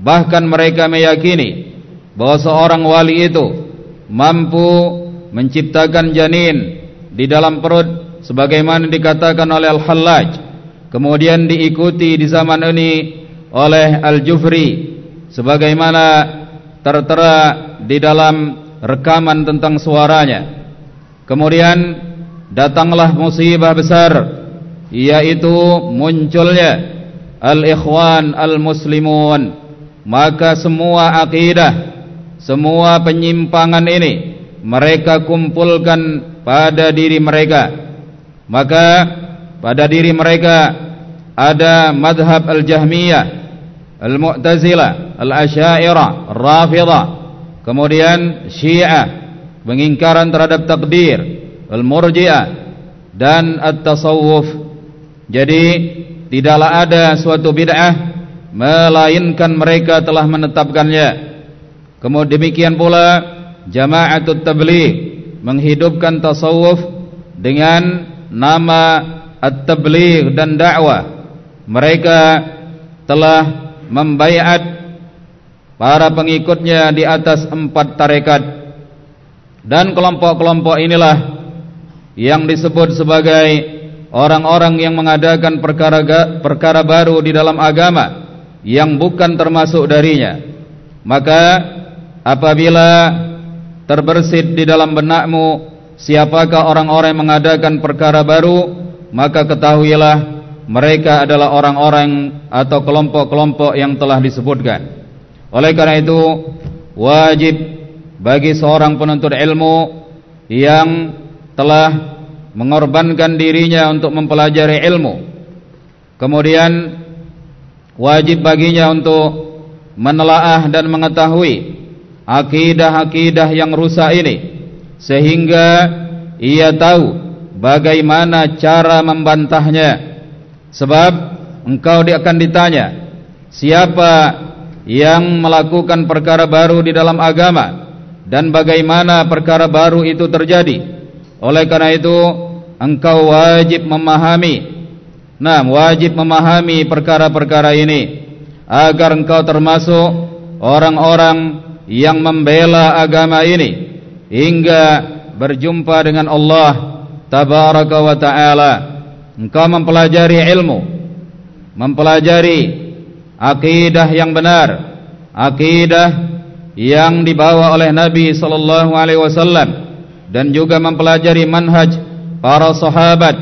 S2: Bahkan mereka meyakini bahwa seorang wali itu mampu menciptakan janin di dalam perut sebagaimana dikatakan oleh Al-Hallaj. Kemudian diikuti di zaman ini oleh Al-Jufri sebagaimana tertera di dalam rekaman tentang suaranya. Kemudian datanglah musibah besar yaitu munculnya al-ikhwan al-muslimun. Maka semua akidah semua penyimpangan ini mereka kumpulkan pada diri mereka. Maka pada diri mereka ada madhab al-jahmiyah al-mu'tazilah al-asyairah rafidah kemudian syiah pengingkaran terhadap takdir al-murji'ah dan at-tasawuf jadi tidaklah ada suatu bid'ah melainkan mereka telah menetapkannya. Kemudian demikian pula jama'atut tabligh menghidupkan tasawuf dengan nama at-tabligh dan dakwah. Mereka telah membaiat para pengikutnya di atas empat tarekat. Dan kelompok-kelompok inilah yang disebut sebagai orang-orang yang mengadakan perkara perkara baru di dalam agama yang bukan termasuk darinya. Maka apabila terbersit di dalam benakmu siapakah orang-orang yang mengadakan perkara baru maka ketahuilah mereka adalah orang-orang atau kelompok-kelompok yang telah disebutkan oleh karena itu wajib bagi seorang penuntut ilmu yang telah mengorbankan dirinya untuk mempelajari ilmu. Kemudian wajib baginya untuk menelaah dan mengetahui akidah-akidah yang rusak ini sehingga ia tahu bagaimana cara membantahnya. Sebab engkau akan ditanya siapa yang melakukan perkara baru di dalam agama dan bagaimana perkara baru itu terjadi oleh karena itu engkau wajib memahami Nah, wajib memahami perkara-perkara ini agar engkau termasuk orang-orang yang membela agama ini hingga berjumpa dengan Allah tabaraka wa taala. Engkau mempelajari ilmu, mempelajari akidah yang benar, akidah yang dibawa oleh Nabi sallallahu alaihi wasallam dan juga mempelajari manhaj para sahabat,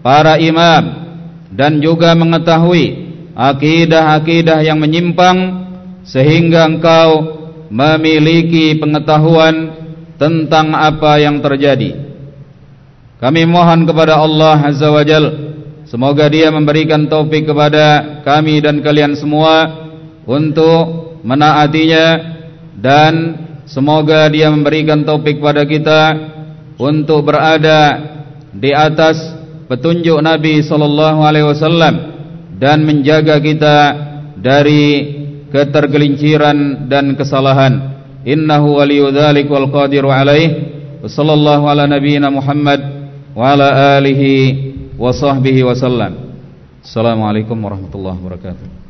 S2: para imam dan juga mengetahui akidah-akidah yang menyimpang sehingga engkau memiliki pengetahuan tentang apa yang terjadi. Kami mohon kepada Allah Azza wa Jal Semoga dia memberikan taufik kepada kami dan kalian semua Untuk menaatinya Dan semoga dia memberikan taufik kepada kita Untuk berada di atas petunjuk Nabi sallallahu alaihi wasallam dan menjaga kita dari ketergelinciran dan kesalahan. Innahu waliyudzalik wal qadiru alaih. Wassallallahu ala nabiyyina Muhammad wa ala alihi wa sahbihi wasallam. Assalamualaikum warahmatullahi wabarakatuh.